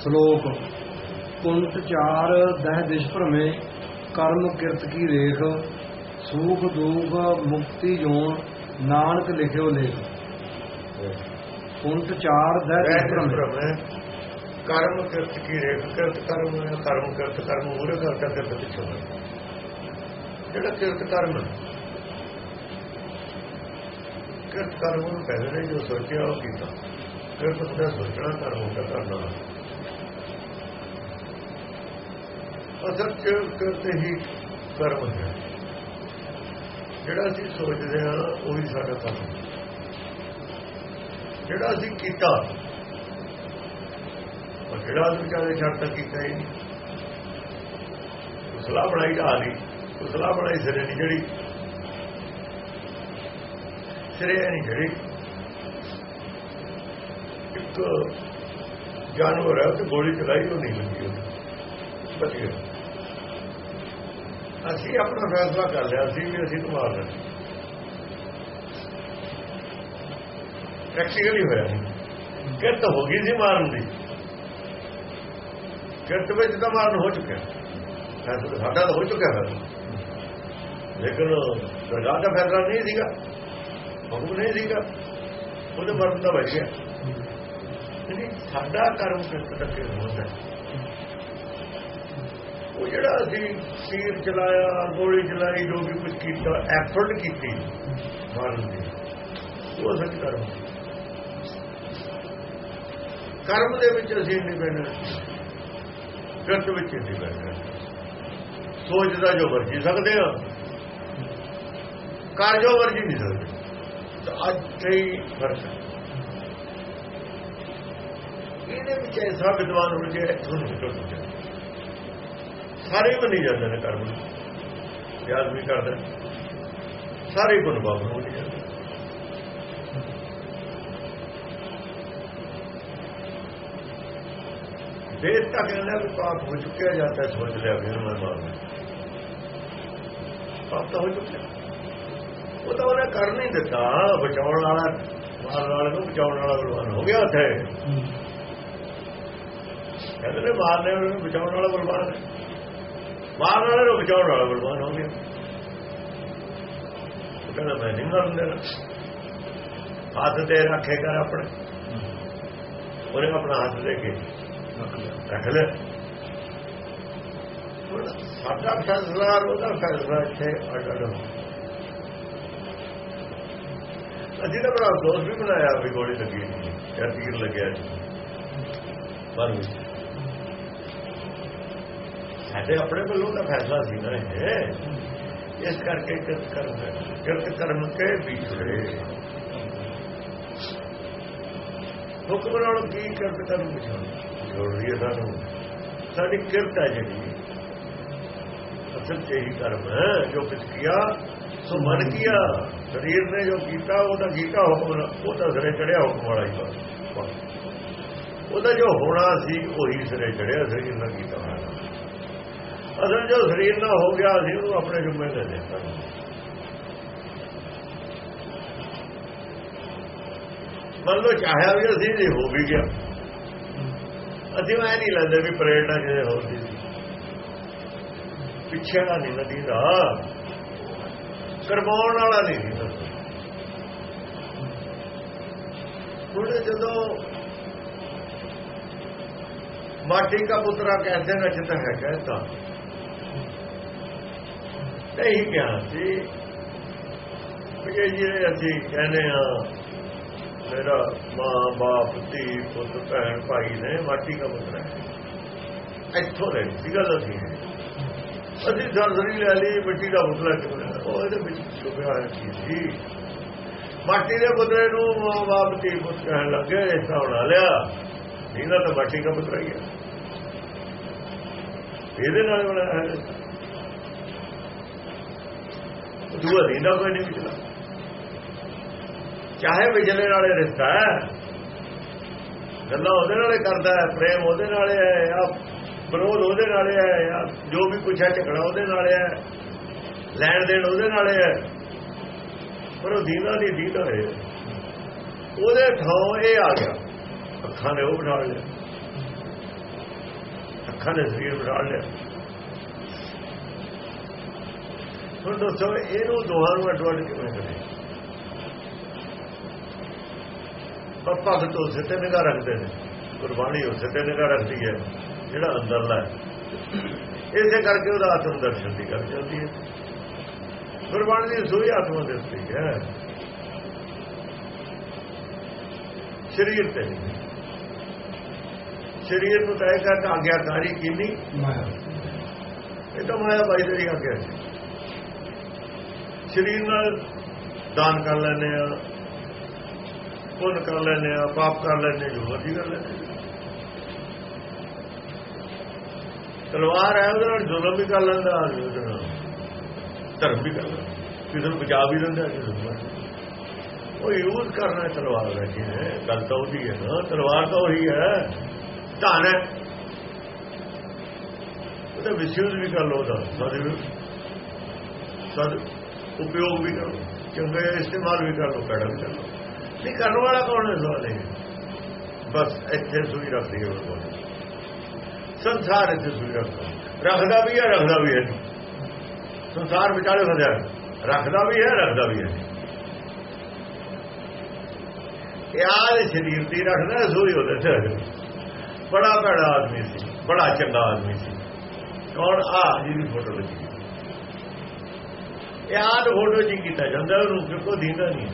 ਸ਼ਲੋਕ ਕੁੰਟ ਚਾਰ ਦਹ ਦਿਸ਼ ਭਰਮੇ ਕਰਮ ਕਿਰਤ ਕੀ ਰੇਖ ਸੂਖ ਦੂਖ ਮੁਕਤੀ ਜੋਨ ਨਾਨਕ ਲਿਖਿਓ ਲੇਖ। ਕੁੰਟ ਚਾਰ ਦਹ ਦਿਸ਼ ਭਰਮੇ। ਕਰਮ ਕਿਰਤ ਕੀ ਰੇਖ ਕਿਰਤ ਕਰਮ ਕਰਮ ਕਿਰਤ ਕਰਮ ਮੂਰੇ ਕਰਤਾ ਕਿਰਤ ਪਿੱਛੋਂ। ਜਿਹੜਾ ਕਿਰਤ ਕਰਮ ਕਿਰਤ ਕਰਮ ਨੂੰ ਪਹਿਲੇ ਜੋ ਸੋਚਿਆ ਉਹ ਕੀਤਾ। ਕਿਰਤ ਹੁੰਦਾ ਸੋਚਣਾ ਕਰਮ ਹੁੰਦਾ ਕਰਨਾ ਅਸਲ ਚ ਕਿਰਤ ਹੀ ਕਰਮ ਹੈ? ਜਿਹੜਾ ਅਸੀਂ ਸੋਚਦੇ ਹਾਂ, ਉਹੀ ਸਾਡਾ ਕਰਮ ਹੈ। ਜਿਹੜਾ ਅਸੀਂ ਕੀਤਾ ਉਹ ਜਿਹੜਾ ਅਸੀਂ ਵਿਚਾਰੇ ਛੱਡ ਤੱਕ ਕੀਤਾ ਹੀ ਨਹੀਂ। ਸਲਾਹ ਬਣਾਈ ਢਾ ਲਈ ਉਹ ਸਲਾਹ ਬਣਾਈ ਸਿਰੇ ਨਹੀਂ ਜਿਹੜੀ। ਸਿਰੇ ਨਹੀਂ ਜਿਹੜੀ। ਇੱਕ ਜਾਨਵਰ ਹੈ ਤੇ ਗੋਲੀ ਚਲਾਈ, ਉਹ ਨਹੀਂ ਲੱਗੀ ਉਹਨੂੰ ਬਚ ਗਿਆ ਅਸੀਂ ਆਪਣਾ ਫੈਸਲਾ ਕਰ ਲਿਆ ਸੀ ਵੀ ਅਸੀਂ ਨੂੰ ਮਾਰ ਦੇਣਾ ਪ੍ਰੈਕਟੀਕਲੀ ਹੋਇਆ ਕਿਰਤ ਹੋ ਗਈ ਸੀ ਮਾਰਨ ਦੀ। ਕਿਰਤ ਵਿੱਚ ਤਾਂ ਮਾਰਨ ਹੋ ਚੁੱਕਿਆ। ਫੈਸਲਾ ਸਾਡਾ ਤਾਂ ਹੋ ਚੁੱਕਿਆ ਫਿਰ। ਲੇਕਿਨ ਸਰਕਾਰ ਦਾ ਫੈਸਲਾ ਨਹੀਂ ਸੀਗਾ। ਹੁਕਮ ਨਹੀਂ ਸੀਗਾ। ਉਹਦੇ ਮਰਨ ਦਾ ਬਚ ਗਿਆ। ਸਾਡਾ ਕਰਮ ਕਿਰਤ ਤੱਕ ਹੁੰਦਾ ਉਹ ਜਿਹੜਾ ਅਸੀਂ ਤੀਰ ਚਲਾਇਆ, ਗੋਲੀ ਚਲਾਈ, ਜੋ ਵੀ ਕੁਝ ਕੀਤਾ ਐਫਰਟ ਕੀਤੀ, ਮਾਰਨ ਦੀ। ਉਹ ਸੱਚ ਕਰਮ। ਕਰਮ ਦੇ ਵਿੱਚ ਅਸੀਂ ਇੰਡੀਪੈਂਡੈਂਟ ਕਿਰਤ ਵਿੱਚ ਇੰਡੀਪੈਂਡੈਂਟ ਸੋਚਦਾ ਜੋ ਵਰਜੀ ਸਕਦੇ ਆ, ਕਰ ਜੋ ਵਰਜੀ ਨਹੀਂ ਸਕਦੇ। ਤਾਂ ਅੱਜ ਕਈ ਫ਼ਰਕ ਹੈ। ਇਹਦੇ ਵਿੱਚ ਐਸਾ ਵਿਦਵਾਨ ਹੋਣਾ ਜਿਹੜਾ ਤੁਹਾਨੂੰ ਟੁੱਟ ਜਾਏ ਸਾਰੇ ਬਣੀ ਜਾਂਦੇ ਨੇ ਕਰਮ ਯਾਦ ਵੀ ਕਰਦਾ। ਸਾਰੇ ਗੁਣ ਬਾਬੂ ਹੋ ਜਾਂਦੇ ਦੇਖ ਤਾਂ ਕਹਿੰਦਾ ਵੀ ਪਾਪ ਹੋ ਚੁੱਕਿਆ ਜਾਂਦਾ ਸੋਚ ਲਿਆ ਫਿਰ ਮੈਂ ਮਾਰਨਾ ਪਾਪ ਤਾਂ ਹੋ ਚੁੱਕਿਆ। ਉਹ ਤਾਂ ਉਹਨੇ ਕਰ ਨਹੀਂ ਦਿੱਤਾ। ਬਚਾਉਣ ਵਾਲਾ ਮਾਰਨ ਵਾਲੇ ਨੂੰ ਬਚਾਉਣ ਵਾਲਾ ਬਲਵਾਨ ਹੋ ਗਿਆ ਉੱਥੇ। ਕਹਿੰਦੇ ਨੇ ਮਾਰਨੇ ਵਾਲੇ ਨੂੰ ਬਚਾਉਣ ਵਾਲਾ ਬਲਵਾਨ ਹੈ। ਮਾਰਨ ਵਾਲੇ ਨੂੰ ਬਚਾਉਣ ਵਾਲਾ ਬਲਵਾਨ ਹੋ ਗਿਆ ਉਹ ਕਹਿੰਦਾ ਮੈਂ ਨਹੀਂ ਮਰਨ ਦੇਣਾ ਹੱਥ ਤੇ ਰੱਖੇ ਕਰ ਆਪਣੇ ਉਹਨੇ ਆਪਣਾ ਹੱਥ ਦੇ ਕੇ ਰੱਖ ਲੈ ਸਾਡਾ ਫੈਸਲਾ ਉਹਦਾ ਫੈਸਲਾ ਇੱਥੇ ਅਡਲ ਅਸੀਂ ਤਾਂ ਬੜਾ ਦੋਸਤ ਵੀ ਬਣਾਇਆ ਵੀ ਗੋਲੀ ਲੱਗੀ ਨਹੀਂ ਜਾਂ ਤੀਰ ਲੱਗਿਆ ਪਰ ਸਾਡੇ ਆਪਣੇ ਵੱਲੋਂ ਦਾ ਫੈਸਲਾ ਸੀ ਨਾ ਇਹ। ਇਸ ਕਰਕੇ ਕਿਰਤ ਕਰਮ ਕਿਰਤ ਕਰਮ ਕੇ ਵਿਛੜੇ। ਹੁਕਮ ਨਾਲ ਕੀ ਕਿਰਤ ਕਰਮ ਵਿਛੜ ਜੋੜ ਹੈ ਸਾਨੂੰ। ਸਾਡੀ ਕਿਰਤ ਹੈ ਜਿਹੜੀ। ਅਸਲ ਚ ਇਹੀ ਕਰਮ ਹੈ, ਜੋ ਕੁਝ ਕੀਆ ਸੋ ਮਨ ਕੀਆ ਸਰੀਰ ਨੇ ਜੋ ਕੀਤਾ, ਉਹਦਾ ਕੀਤਾ ਹੁਕਮ ਉਹ ਤਾਂ ਸਿਰੇ ਚੜਿਆ ਹੁਕਮ ਵਾਲਾ ਹੀ ਉਹਦਾ ਜੋ ਹੋਣਾ ਸੀ, ਉਹੀ ਸਿਰੇ ਚੜਿਆ ਸਰੀਰ ਨਾਲ ਕੀਤਾ ਹੋਇਆ। ਅਸਲ ਜੋ ਸਰੀਰ ਨਾਲ ਹੋ ਗਿਆ ਸੀ ਉਹਨੂੰ ਆਪਣੇ ਜੁਮੇ ਦੇ ਦਿੱਤਾ। ਮੰਨ ਲਓ ਚਾਹਿਆ ਵੀ ਅਸੀਂ ਜੇ ਹੋ ਵੀ ਗਿਆ। ਅਸੀਂ ਮੈਂ ਨਹੀਂ ਲੈਂਦੇ ਵੀ ਪ੍ਰੇਰਣਾ ਜਿਹੜੇ ਹੋਦੀ ਸੀ। ਪਿੱਛੇ ਦਾ ਨਹੀਂ ਨਦੀ ਦਾ ਕਰਵਾਉਣ ਵਾਲਾ ਨਹੀਂ ਸੀ ਹੁਣ ਜਦੋਂ ਮਾਟੀ ਦਾ ਪੁੱਤਰਾ ਕਹਿੰਦੇ ਰਚਤਾ ਹੈ ਕਹਿੰਦਾ ਇਹੀ ਕਿਹਾ ਸੀ ਕਿ ਜਿਹੜੇ ਅਸੀਂ ਕਹਿੰਦੇ ਆ ਮੇਰਾ ਮਾਂ, ਬਾਪ, ਧੀ, ਪੁੱਤ, ਭੈਣ, ਭਾਈ ਨੇ ਮਾਟੀ ਦਾ ਪੁੱਤਰਾ ਇੱਥੋਂ ਲੈ ਸੀ ਗੱਲ ਅਸੀਂ। ਅਸੀਂ ਸਰਸਰੀ ਲੈ ਲਈ, ਮਿੱਟੀ ਦਾ ਪੁੱਤਰਾ ਕਿਉਂ ਉਹ ਇਹਦੇ ਵਿੱਚ ਛੁਪਿਆ ਹੋਇਆ ਕੀ ਸੀ ਮਾਟੀ ਦੇ ਪੁੱਤਰੇ ਨੂੰ ਮਾਂ, ਬਾਪ, ਧੀ, ਪੁੱਤ ਕਹਿਣ ਲੱਗੇ, ਇਸ ਤਰ੍ਹਾਂ ਬਣਾ ਲਿਆ। ਇਹਦਾ ਤਾਂ ਮਾਟੀ ਦਾ ਪੁੱਤਰਾ ਹੀ ਹੈ ਇਹਦੇ ਨਾਲ ਬਣਾਇਆ ਹੈ ਦੂਆ ਦੀਨਾ ਕੋਈ ਨਹੀਂ ਵਿਚਲਾ ਚਾਹੇ ਵਿਚਲੇ ਨਾਲੇ ਰਿਸ਼ਤਾ ਹੈ, ਗੱਲਾਂ ਉਹਦੇ ਨਾਲੇ ਕਰਦਾ ਹੈ, ਪ੍ਰੇਮ ਉਹਦੇ ਨਾਲੇ ਹੈ ਆ ਵਿਰੋਧ ਉਹਦੇ ਨਾਲੇ ਹੈ ਆ ਜੋ ਵੀ ਕੁਛ ਹੈ, ਝਗੜਾ ਉਹਦੇ ਨਾਲੇ ਹੈ, ਲੈਣ ਦੇਣ ਉਹਦੇ ਨਾਲੇ ਹੈ। ਪਰ ਉਹ ਦੀਨਾ ਦੀ ਦੀਨਾ ਹੈ ਉਹਦੇ ਥਾਂ ਇਹ ਆ ਗਿਆ। ਅੱਖਾਂ ਨੇ ਉਹ ਬਿਠਾ ਲਿਆ। ਅੱਖਾਂ ਦੇ ਸਰੀਰ ਬਿਠਾ ਲਿਆ। ਹੁਣ ਦੱਸੋ ਇਹਨੂੰ ਦੋਹਾਂ ਨੂੰ ਅਡਵਾਂਟ ਕਿਵੇਂ ਕਰੇ ਪਰ ਭਗਤ ਉਸ ਤੇ ਨਿਗਾਹ ਰੱਖਦੇ ਨੇ ਗੁਰਬਾਣੀ ਉਸ ਤੇ ਨਿਗਾਹ ਰੱਖਦੀ ਹੈ ਜਿਹੜਾ ਅੰਦਰਲਾ ਇਸੇ ਕਰਕੇ ਉਹਦਾ ਆਤਮ ਦਰਸ਼ਨ ਦੀ ਗੱਲ ਚੱਲਦੀ ਹੈ। ਗੁਰਬਾਣੀ ਦੀ ਸੋਈ ਆਤਮਾ ਦੇ ਉੱਤੇ ਹੈ। ਸਰੀਰ ਤੇ। ਸਰੀਰ ਨੂੰ ਤੈਅ ਕਰਕੇ ਆਗਿਆਕਾਰੀ ਕਿੰਨੀ ਮਾਇਆ। ਇਹ ਤਾਂ ਮਾਇਆ ਬਾਈ ਦੀ ਆਗਿਆ ਹੈ ਸਰੀਰ ਨਾਲ ਦਾਨ ਕਰ ਲੈਨੇ ਆ, ਪੁੰਨ ਕਰ ਲੈਨੇ ਆ, ਪਾਪ ਕਰ ਲੈਨੇ ਜੋ ਮਰਜ਼ੀ ਕਰ ਲੈਨੇ ਤਲਵਾਰ ਹੈ ਉਹਦੇ ਨਾਲ, ਜ਼ੁਲਮ ਵੀ ਕਰ ਲੈਂਦਾ ਆਦਮੀ ਉਹਦੇ ਨਾਲ ਧਰਮ ਵੀ ਕਰ ਲੈਂਦਾ। ਕਿਸੇ ਨੂੰ ਬਚਾ ਵੀ ਲੈਂਦਾ ਕਿਸੇ ਉਹ ਯੂਜ਼ ਕਰਨਾ ਤਲਵਾਰ ਦਾ ਜੀ ਹੈ, ਗੱਲ ਤਾਂ ਉਹਦੀ ਹੈ ਨਾ, ਤਲਵਾਰ ਤਾਂ ਉਹੀ ਹੈ, ਧਨ ਹੈ। ਉਹਦਾ ਵਿਸ਼ਯੂਜ਼ ਵੀ ਕਰ ਲੋ ਉਹਦਾ ਸਾਡੇ ਸਦ ਉਪਯੋਗ ਵੀ ਕਰੋ ਚੰਗੇ ਇਸਤੇਮਾਲ ਵੀ ਕਰ ਲੋ ਕੜਾ ਵੀ ਕਰ ਲੋ ਨਹੀਂ, ਕਰਨ ਵਾਲਾ ਕੌਣ ਹੈ ਸਵਾਲ ਬਸ, ਇੱਥੇ ਸੂਈ ਰੱਖਦੀ ਹੈ ਉਹ ਸੰਸਾਰ ਇੱਥੇ ਸੂਈ ਰੱਖਦਾ। ਰੱਖਦਾ ਵੀ ਹੈ, ਰੱਖਦਾ ਵੀ ਹੈ। ਸੰਸਾਰ ਵਿਚਾਲੇ ਫਸਿਆ ਰੱਖਦਾ ਵੀ ਹੈ, ਰੱਖਦਾ ਵੀ ਹੈ। ਯਾਰ ਸਰੀਰ ਦੀ ਰੱਖਦਾ ਸੂਈ ਉਹਦੇ ਤੇ ਬੜਾ ਬੜਾ ਆਦਮੀ ਸੀ, ਬੜਾ ਚੰਗਾ ਆਦਮੀ ਸੀ। ਕੌਣ? ਆ ਜਿਹਦੀ ਫੋਟੋ ਲੱਗੀ। ਯਾਦ ਫੋਟੋ ਜੀ ਕੀਤਾ ਜਾਂਦਾ, ਉਹਨੂੰ ਕਿਉਂਕਿ ਦੀਂਦਾ ਨਹੀਂ।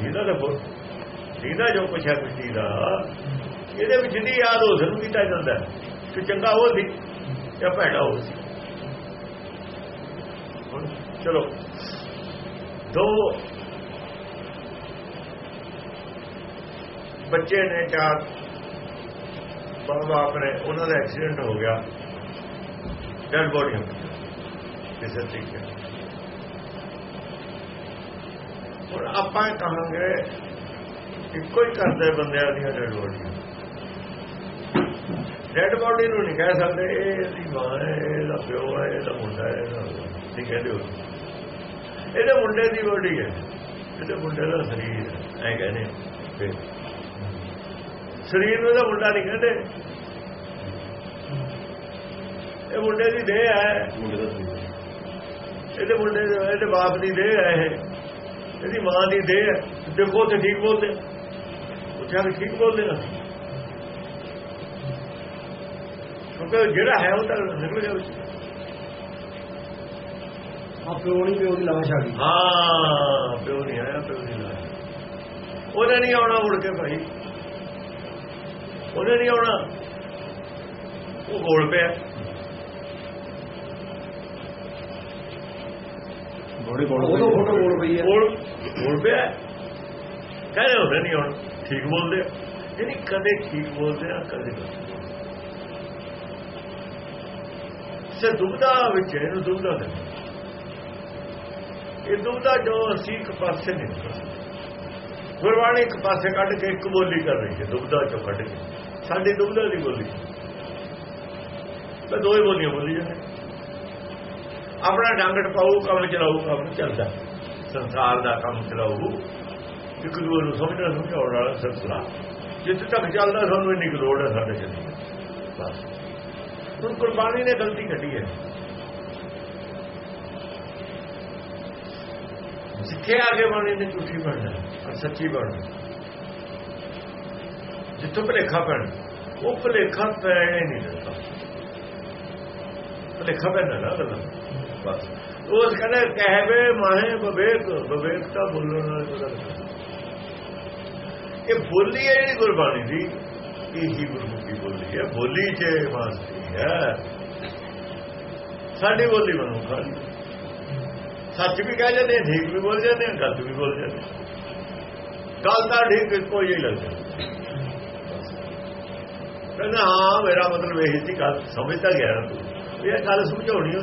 ਦੀਦਾ ਤਾਂ ਦੀਦਾ ਜੋ ਕੁਛ ਹੈ ਕੁਛ ਦਾ ਇਹਦੇ ਵਿੱਚ ਨਹੀਂ ਯਾਦ ਹੋ ਨੂੰ ਕੀਤਾ ਜਾਂਦਾ। ਕਿ ਚੰਗਾ ਉਹ ਸੀ, ਜਾਂ ਭੈੜਾ ਹੋ ਸੀ। ਚਲੋ। ਦੋ ਬੱਚੇ ਨੇ ਚਾਰ ਬਾਪ ਨੇ, ਉਹਨਾਂ ਦਾ ਐਕਸੀਡੈਂਟ ਹੋ ਗਿਆ। ਡੈਡ ਬੋਡੀ ਕਿਸੇ ਤਰੀਕੇ ਹੁਣ ਆਪਾਂ ਕਹਾਂਗੇ ਇੱਕੋ ਹੀ ਕਰਦੇ ਬੰਦਿਆਂ ਦੀਆਂ ਡੈਡ ਬੋਡੀਆਂ। ਡੈਡ ਬੋਡੀ ਨੂੰ ਨਹੀਂ ਕਹਿ ਸਕਦੇ, ਇਹ ਇਹਦੀ ਮਾਂ ਹੈ, ਇਹਦਾ ਪਿਓ ਹੈ, ਇਹਦਾ ਮੁੰਡਾ ਹੈ, ਇਹਦਾ ਨਹੀਂ ਕਹਿੰਦੇ ਹੋ। ਇਹਦੇ ਮੁੰਡੇ ਦੀ ਬੋਡੀ ਹੈ। ਇਹਦੇ ਮੁੰਡੇ ਦਾ ਸਰੀਰ ਐ ਕਹਿੰਦੇ ਸਰੀਰ ਨੂੰ ਤਾਂ ਮੁੰਡਾ ਨਹੀਂ ਕਹਿੰਦੇ। ਇਹ ਮੁੰਡੇ ਦੀ ਦੇਹ ਹੈ। ਇਹਦੇ ਮੁੰਡੇ ਦੇ ਇਹਦੇ ਬਾਪ ਦੀ ਦੇਹ ਹੈ ਇਹ। ਇਹਦੀ ਮਾਂ ਦੀ ਦੇਹ ਹੈ। ਦੇਖੋ ਤੇ ਠੀਕ ਬੋਲਦੇ। ਉੱਥੇ ਆ ਕੇ ਠੀਕ ਬੋਲਦੇ ਨਾ। ਕਿਉਂਕਿ ਜਿਹੜਾ ਹੈ ਉਹ ਤਾਂ ਨਿਕਲ ਗਿਆ ਵਿੱਚ। ਆ ਪਿਓ ਨਹੀਂ ਪਿਓ ਦੀ ਲਾਸ਼ ਆ ਗਈ। ਹਾਂ ਪਿਓ ਨਹੀਂ ਆਇਆ ਪਿਓ ਨਹੀਂ ਆਇਆ ਉਹਨੇ ਨਹੀਂ ਆਉਣਾ ਮੁੜ ਕੇ ਭਾਈ। ਉਹਨੇ ਨਹੀਂ ਆਉਣਾ। ਉਹ ਗੋਲ ਪਿਆ। ਬੋੜੀ ਬੋਲ ਉਹ ਫੋਟੋ ਬੋਲ ਪਈ ਹੈ। ਗੋਲ ਗੋਲ ਪਿਆ। ਕਹਿੰਦੇ ਉਹਨੇ ਨਹੀਂ ਆਉਣਾ ਠੀਕ ਬੋਲਦੇ। ਯਾਨੀ ਕਦੇ ਠੀਕ ਬੋਲਦੇ ਆ ਕਦੇ ਸੇ ਦੁਬਦਾ ਵਿੱਚ ਇਹਨੂੰ ਦੁਬਦਾ ਦੇ। ਇਹ ਦੁਬਦਾ ਜੋ ਅਸੀਂ ਇੱਕ ਪਾਸੇ ਸਕਦੇ। ਗੁਰਬਾਣੀ ਇੱਕ ਪਾਸੇ ਕੱਢ ਕੇ ਇੱਕ ਬੋਲੀ ਕਰ ਰਹੀ ਹੈ ਦੁਬਦਾ ਚੋਂ ਕੱਢ ਕੇ। ਸਾਡੀ ਦੁਬਦਾ ਦੀ ਬੋਲੀ। ਤਾਂ ਦੋਏ ਬੋਲੀਆਂ ਬੋਲੀ ਜਾਂਦੇ। ਆਪਣਾ ਡੰਗਟ ਪਾਉ ਕੰਮ ਚਲਾਉ ਕੰਮ ਚੱਲਦਾ। ਸੰਸਾਰ ਦਾ ਕੰਮ ਚਲਾਉ ਇੱਕ ਦੂਜੇ ਨੂੰ ਸਮਝਣਾ, ਸਮਝਾਉਣ ਵਾਲਾ ਸਿਲਸਿਲਾ। ਜਿੱਥੇ ਤੱਕ ਚੱਲਦਾ, ਸਾਨੂੰ ਇੰਨੀ ਕੁ ਲੋੜ ਹੈ ਸਾਡੇ ਚੱਲੀ ਬਸ। ਹੁਣ ਕੁਰਬਾਨੀ ਨੇ ਗਲਤੀ ਕੱਢੀ ਹੈ। ਜਿੱਥੇ ਆਗੇ ਬਾਣੀ ਨੇ, ਝੂਠੀ ਬਣਨਾ ਔਰ ਸੱਚੀ ਬਣਨਾ ਜਿੱਥੋਂ ਭਲੇਖਾ ਪੈਣਾ, ਉਹ ਭਲੇਖਾ ਪੈਣੇ ਨਹੀਂ ਦਿੰਦਾ ਭਲੇਖਾ ਪੈਣਾ ਨਾ ਗੱਲਾਂ ਬਸ। ਉਸ ਕਹਿੰਦੇ ਕਹਿਵੇ ਮਾਹੇ ਬਵੇਕ ਬਵੇਕ ਤਾਂ ਬੋਲਣ ਨਾਲ ਪਤਾ ਇਹ ਬੋਲੀ ਹੈ ਜਿਹੜੀ ਗੁਰਬਾਣੀ ਦੀ ਇਹ ਹੀ ਗੁਰਮੁਖੀ ਬੋਲੀ ਹੈ। ਬੋਲੀ ਚ ਵਾਸਤੀ ਹੈ ਸਾਡੀ ਬੋਲੀ ਬਣੂ ਖਾਲੀ। ਸੱਚ ਵੀ ਕਹਿ ਜਾਂਦੇ ਆ, ਠੀਕ ਵੀ ਬੋਲ ਜਾਂਦੇ ਆ, ਗਲਤ ਵੀ ਬੋਲ ਜਾਂਦੇ। ਗੱਲ ਤਾਂ ਠੀਕ ਕੋਈ ਹੀ ਲੱਗਦਾ। ਕਹਿੰਦਾ ਹਾਂ ਮੇਰਾ ਮਤਲਬ ਇਹ ਸੀ ਗੱਲ ਸਮਝਦਾ ਗਿਆ ਨਾ ਤੂੰ। ਇਹ ਗੱਲ ਸਮਝਾਉਣੀ ਹੋ